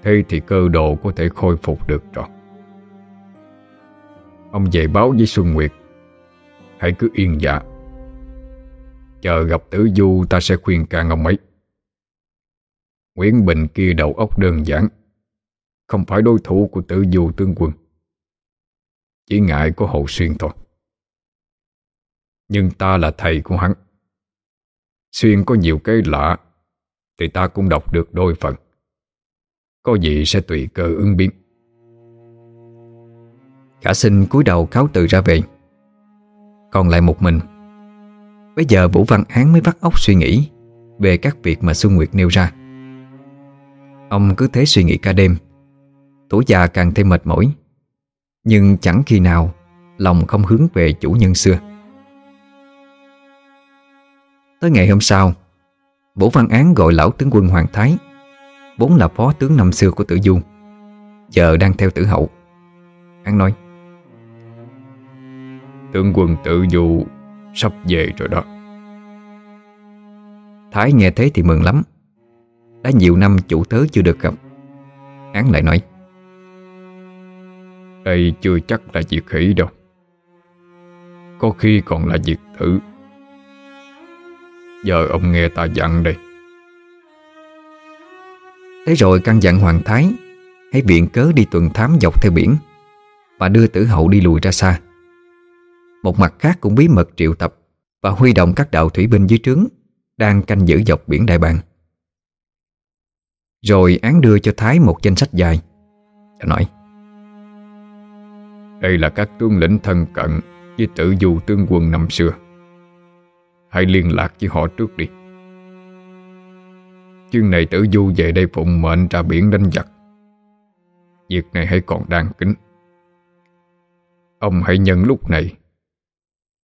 Thế thì cơ đồ có thể khôi phục được rồi. Ông về báo với Xuân Nguyệt. Hãy cứ yên dạ. Chờ gặp tử du ta sẽ khuyên can ông ấy. Nguyễn Bình kia đầu óc đơn giản. Không phải đối thủ của tử du tướng quân. Chỉ ngại của Hồ Xuyên thôi Nhưng ta là thầy của hắn. Xuyên có nhiều cái lạ, Thì ta cũng đọc được đôi phần. Có gì sẽ tùy cơ ứng biến. Khả sinh cúi đầu cáo từ ra về. Còn lại một mình. Bây giờ Vũ Văn Án mới vắt óc suy nghĩ Về các việc mà Xuân Nguyệt nêu ra. Ông cứ thế suy nghĩ cả đêm. Tuổi già càng thêm mệt mỏi. Nhưng chẳng khi nào Lòng không hướng về chủ nhân xưa. Tới ngày hôm sau Vũ Văn Án gọi lão tướng quân Hoàng Thái Vốn là phó tướng năm xưa của tử du Giờ đang theo tử hậu. Hắn nói Tướng quân tự du sắp về rồi đó. Thái nghe thế thì mừng lắm. Đã nhiều năm chủ tớ chưa được gặp. Án lại nói đây chưa chắc là diệt khỉ đâu. Có khi còn là diệt thử Giờ ông nghe ta dặn đây. Thế rồi căn dặn Hoàng Thái, Hãy viện cớ đi tuần thám dọc theo biển Và đưa tử hậu đi lùi ra xa. Một mặt khác cũng bí mật triệu tập Và huy động các đạo thủy binh dưới trướng Đang canh giữ dọc biển Đại Bàng. Rồi án đưa cho Thái một danh sách dài. Và nói đây là các tướng lĩnh thân cận Với tử du tướng quân năm xưa. Hãy liên lạc với họ trước đi. Chương này tử du về đây phụng mệnh ra biển đánh giặc. Việc này hãy còn đang kính Ông hãy nhân lúc này,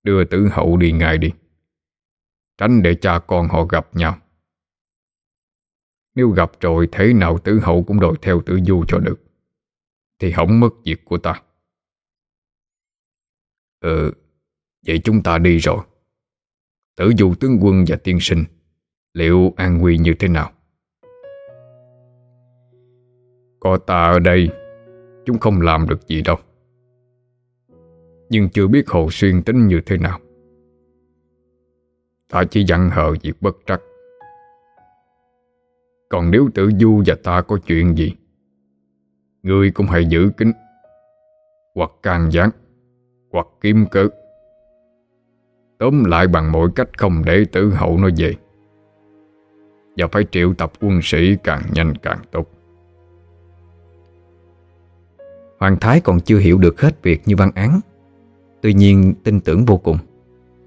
Đưa tử hậu đi ngay đi. Tránh để cha con họ gặp nhau. Nếu gặp rồi, thế nào tử hậu cũng đòi theo tử du cho được. Thì hỏng mất việc của ta. Ừ Vậy chúng ta đi rồi. Tử du tướng quân và tiên sinh, Liệu an nguy như thế nào? Có ta ở đây, Chúng không làm được gì đâu. Nhưng chưa biết Hồ Xuyên tính như thế nào. Ta chỉ dặn hờ việc bất trắc. Còn nếu Tử du và ta có chuyện gì, Ngươi cũng hãy giữ kín Hoặc can gián. Hoặc kiếm cự. Tóm lại bằng mọi cách không để tử hậu nó về. Và phải triệu tập quân sĩ càng nhanh càng tốt. Hoàng Thái còn chưa hiểu được hết việc như văn án. Tuy nhiên, tin tưởng vô cùng.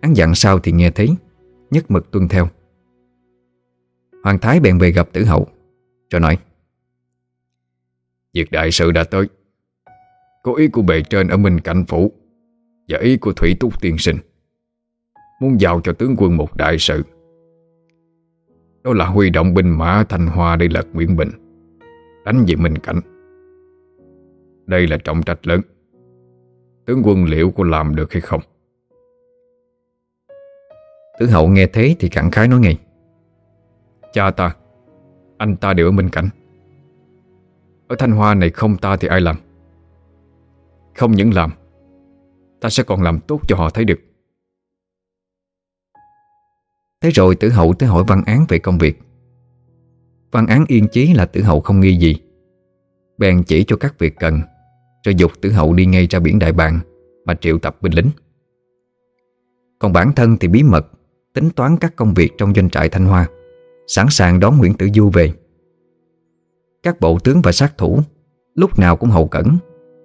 Án dặn sao thì nghe thấy, Nhất mực tuân theo. Hoàng Thái bèn về gặp tử hậu, Rồi nói, Việc đại sự đã tới. Có ý của bề trên ở Minh Cảnh Phủ. Và ý của Thủy Túc Tiên Sinh. Muốn giao cho tướng quân một đại sự. Đó là huy động binh mã Thanh Hoa để lật Nguyễn Bình Đánh về Minh Cảnh. Đây là trọng trách lớn. Tướng quân liệu có làm được hay không? Tử hậu nghe thế thì cẳng khái nói ngay. Cha ta Anh ta đều ở Minh Cảnh. Ở Thanh Hoa này không ta thì ai làm? Không những làm Ta sẽ còn làm tốt cho họ, thấy được. Thế rồi tử hậu tới hỏi văn án về công việc. Văn án yên chí là tử hậu không nghi gì. Bèn chỉ cho các việc cần, Rồi dục tử hậu đi ngay ra biển Đại Bàng Mà triệu tập binh lính. Còn bản thân thì bí mật, Tính toán các công việc trong doanh trại Thanh Hoa, Sẵn sàng đón Nguyễn Tử Du về. Các bộ tướng và sát thủ Lúc nào cũng hậu cẩn,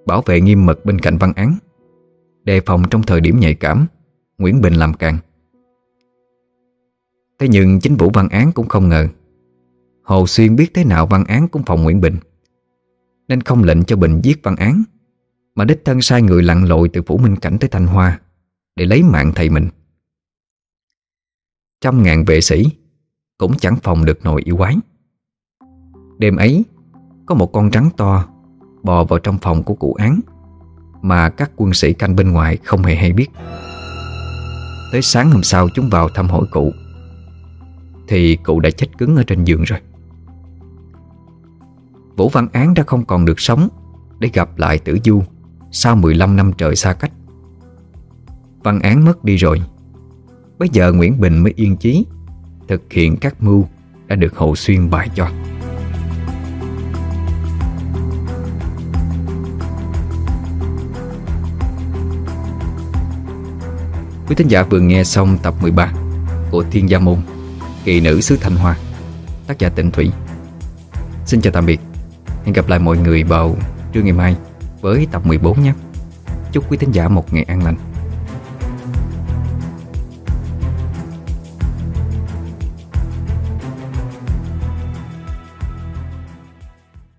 Bảo vệ nghiêm mật bên cạnh văn án. Đề phòng trong thời điểm nhạy cảm, Nguyễn Bình làm càng. Thế nhưng chính Vũ Văn Án cũng không ngờ, Hồ Xuyên biết thế nào Văn Án cũng phòng Nguyễn Bình, Nên không lệnh cho Bình giết Văn Án, Mà đích thân sai người lặn lội từ Phủ Minh Cảnh tới Thanh Hoa Để lấy mạng thầy mình. Trăm ngàn vệ sĩ Cũng chẳng phòng được nồi yêu quái. Đêm ấy, Có một con rắn to Bò vào trong phòng của cụ án. Mà các quân sĩ canh bên ngoài không hề hay biết. Tới sáng hôm sau chúng vào thăm hỏi cụ. Thì cụ đã chết cứng ở trên giường rồi. Vũ Văn Án đã không còn được sống Để gặp lại tử du Sau 15 năm trời xa cách. Văn Án mất đi rồi. Bây giờ Nguyễn Bình mới yên chí Thực hiện các mưu Đã được Hậu Xuyên bài cho. Quý thính giả vừa nghe xong tập 13 Của Thiên Gia Môn, Kỳ nữ xứ Thanh Hoa, Tác giả Tịnh Thủy. Xin chào tạm biệt. Hẹn gặp lại mọi người vào trưa ngày mai Với tập 14 nhé. Chúc quý thính giả một ngày an lành.